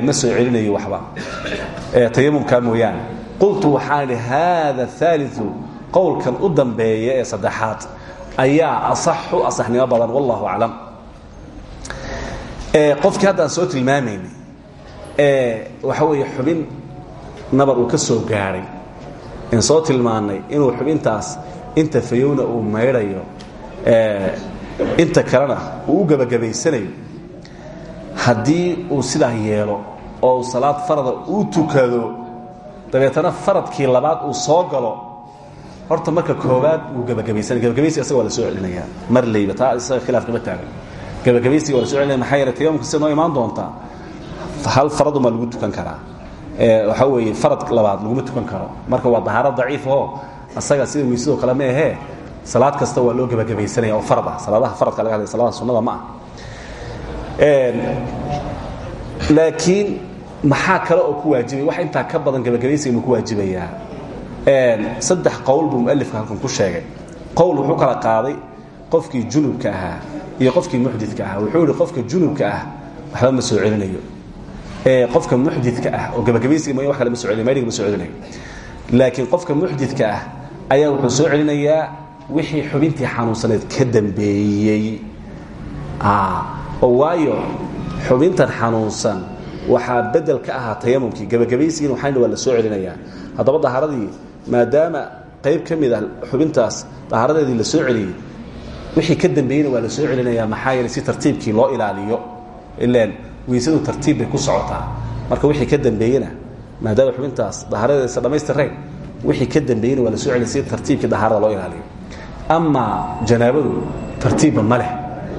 ma soo celinayo waxba. Tayamumkaa mooyaane. Qultu waxaan idhi haada aaliu qowlkan u dambeeya ee saddexaad ayaa asaxu asaxnimo badan wallahu aclam. Qofkii haddaan soo tilmaamaynay waxa weeye xubin nabar uu ka soo in soo tilmaannay inuu xubintaas inta fayowna uu maydhayo inta kalena uu u gebagabaysanayo uu sidaa yeelo oo uu salaad farada uu tukado dabeetana faradkii labaad uu soo galo horta marka koowaad wuu gebagabaysanay gebagabaysiga isaga waa la soo celinayaa. Mar leyba taa isaga khilaaf kama taagan. Gebagabaysiga waa soo celinaya maxaa yeele tayamumka sida noo hal faraduma lagu tukan karaa. Waxaa weeye farad labaad laguma tukan karo. Marka waa dahaaro daciif oo asaga sida weysadoo kale ma ahee salaad kasta waa loo gebagabaysanaya oo farad ah. Salaadaha faradka laga hadlaya saladaha sunnada ma ah. Laakiin maxaa kale oo ku waajibay? Wax intaa ka badan gebagabaysiga ma ku waajibayaa. Saddex qowl buu mualifka halkan ku sheegay. Qowl wuxuu kala qaaday qofkii junubka ahaa iyo qofkii muxdidka ahaa. Wuxuu yihi qofka junubka ah waxba ma soo celinayo qofka muxdidka ah oo gebagabaysiga mooya wax kale ma so celinayo maydhiga ma soo celinayo laakiin qofka muxdidka ah ayaa wuxuu soo celinayaa wixii xubintii xanuunsaneed ka dambeeyey. Oo waayo xubintan xanuunsan waxaa bedel ka ahaa tayamumkii gebagabaysigiina waxaan waa la soo celinayaa. Haddaba dahaaradii maadaama qayb ka mid ah xubintaas dahaaradeedii la soo celiyey wixii ka dambeeyeyna waa la soo celinayaa maxaa yeelay si tartiibkii loo ilaaliyo. Ilaan weysadu tartiib bay ku socotaa. Marka wixii ka dambeeyena maadaama xubintaas dahaaradeedaysa dhammaystirnayn wixii ka dambeeyena waa la soo celiyay si tartiibkii dahaarada loo ilaaliyo. Amaa janaabadu tartiibba ma leh.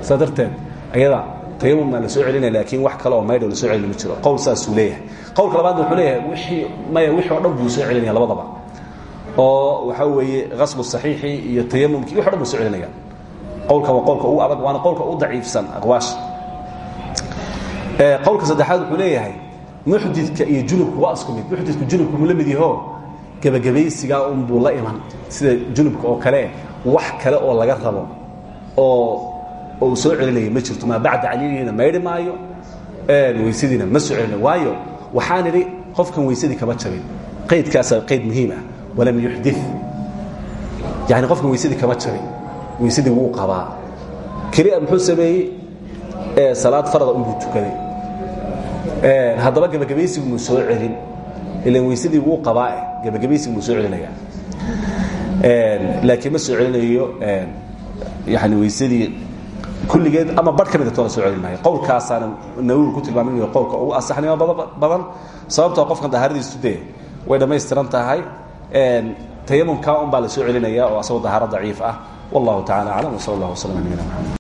Saa darteed ayada tayamum baa la soo celinaya laakiin wax kale oo maydho la soo celin ma jiro. Qowl saasuu leeyahay. Qowlka labaadna wuxuu leeyahay wixii maya wixii o dhan buu soo celinaya labadaba. Oo waxaa weeye qasbu saxiixii iyo tayamumkii wix o dhan buu soo celinaya qowlka waa qowlka ugu adag waana qowlka u daciifsan aqwaasha qowlka saddexaad wuxuu leeyahay muxdidka iyo junubku waa isku mid. Muxdidku junubku muu la mid yaho? Gebagabaysigaa unbuu la iman. Sida junubka oo kale wax kale oo laga rabo oo uu soo celinaya ma jirto. Maa bacda caliilihiina maydhi maayo? Weysadiina ma soo celinayo waayo? Waxaan idhi qofkan weysadii kama jabin qaydkaasa qayd muhiim ah. Walam yuxdi yani qofkan weysadii kama jabin weysadii wuu qabaa. Kelia muxuu sameeyey? Salaad farada unbuu tukaday haddaba gebagabaysigu muu soo celin. Ilan weysadii wuu qabaa gebagabaysigu muu soo celinaya laakiin ma soo celinayo yani weysadii kulligeed ama bar ka mida toona soo celin maayo qowlkaasaana nawowi ku tilmaamay inuu qowlka ugu asaxnimo badan sababtoo qofkan dahaaradiisu dee way dhammaystiran tahay. Tayamumkaa un baa la soo celinaya oo asagoo dahaaro daciif ah. Wallahu tacala aclam wsal allah waslam ala nabina mxamed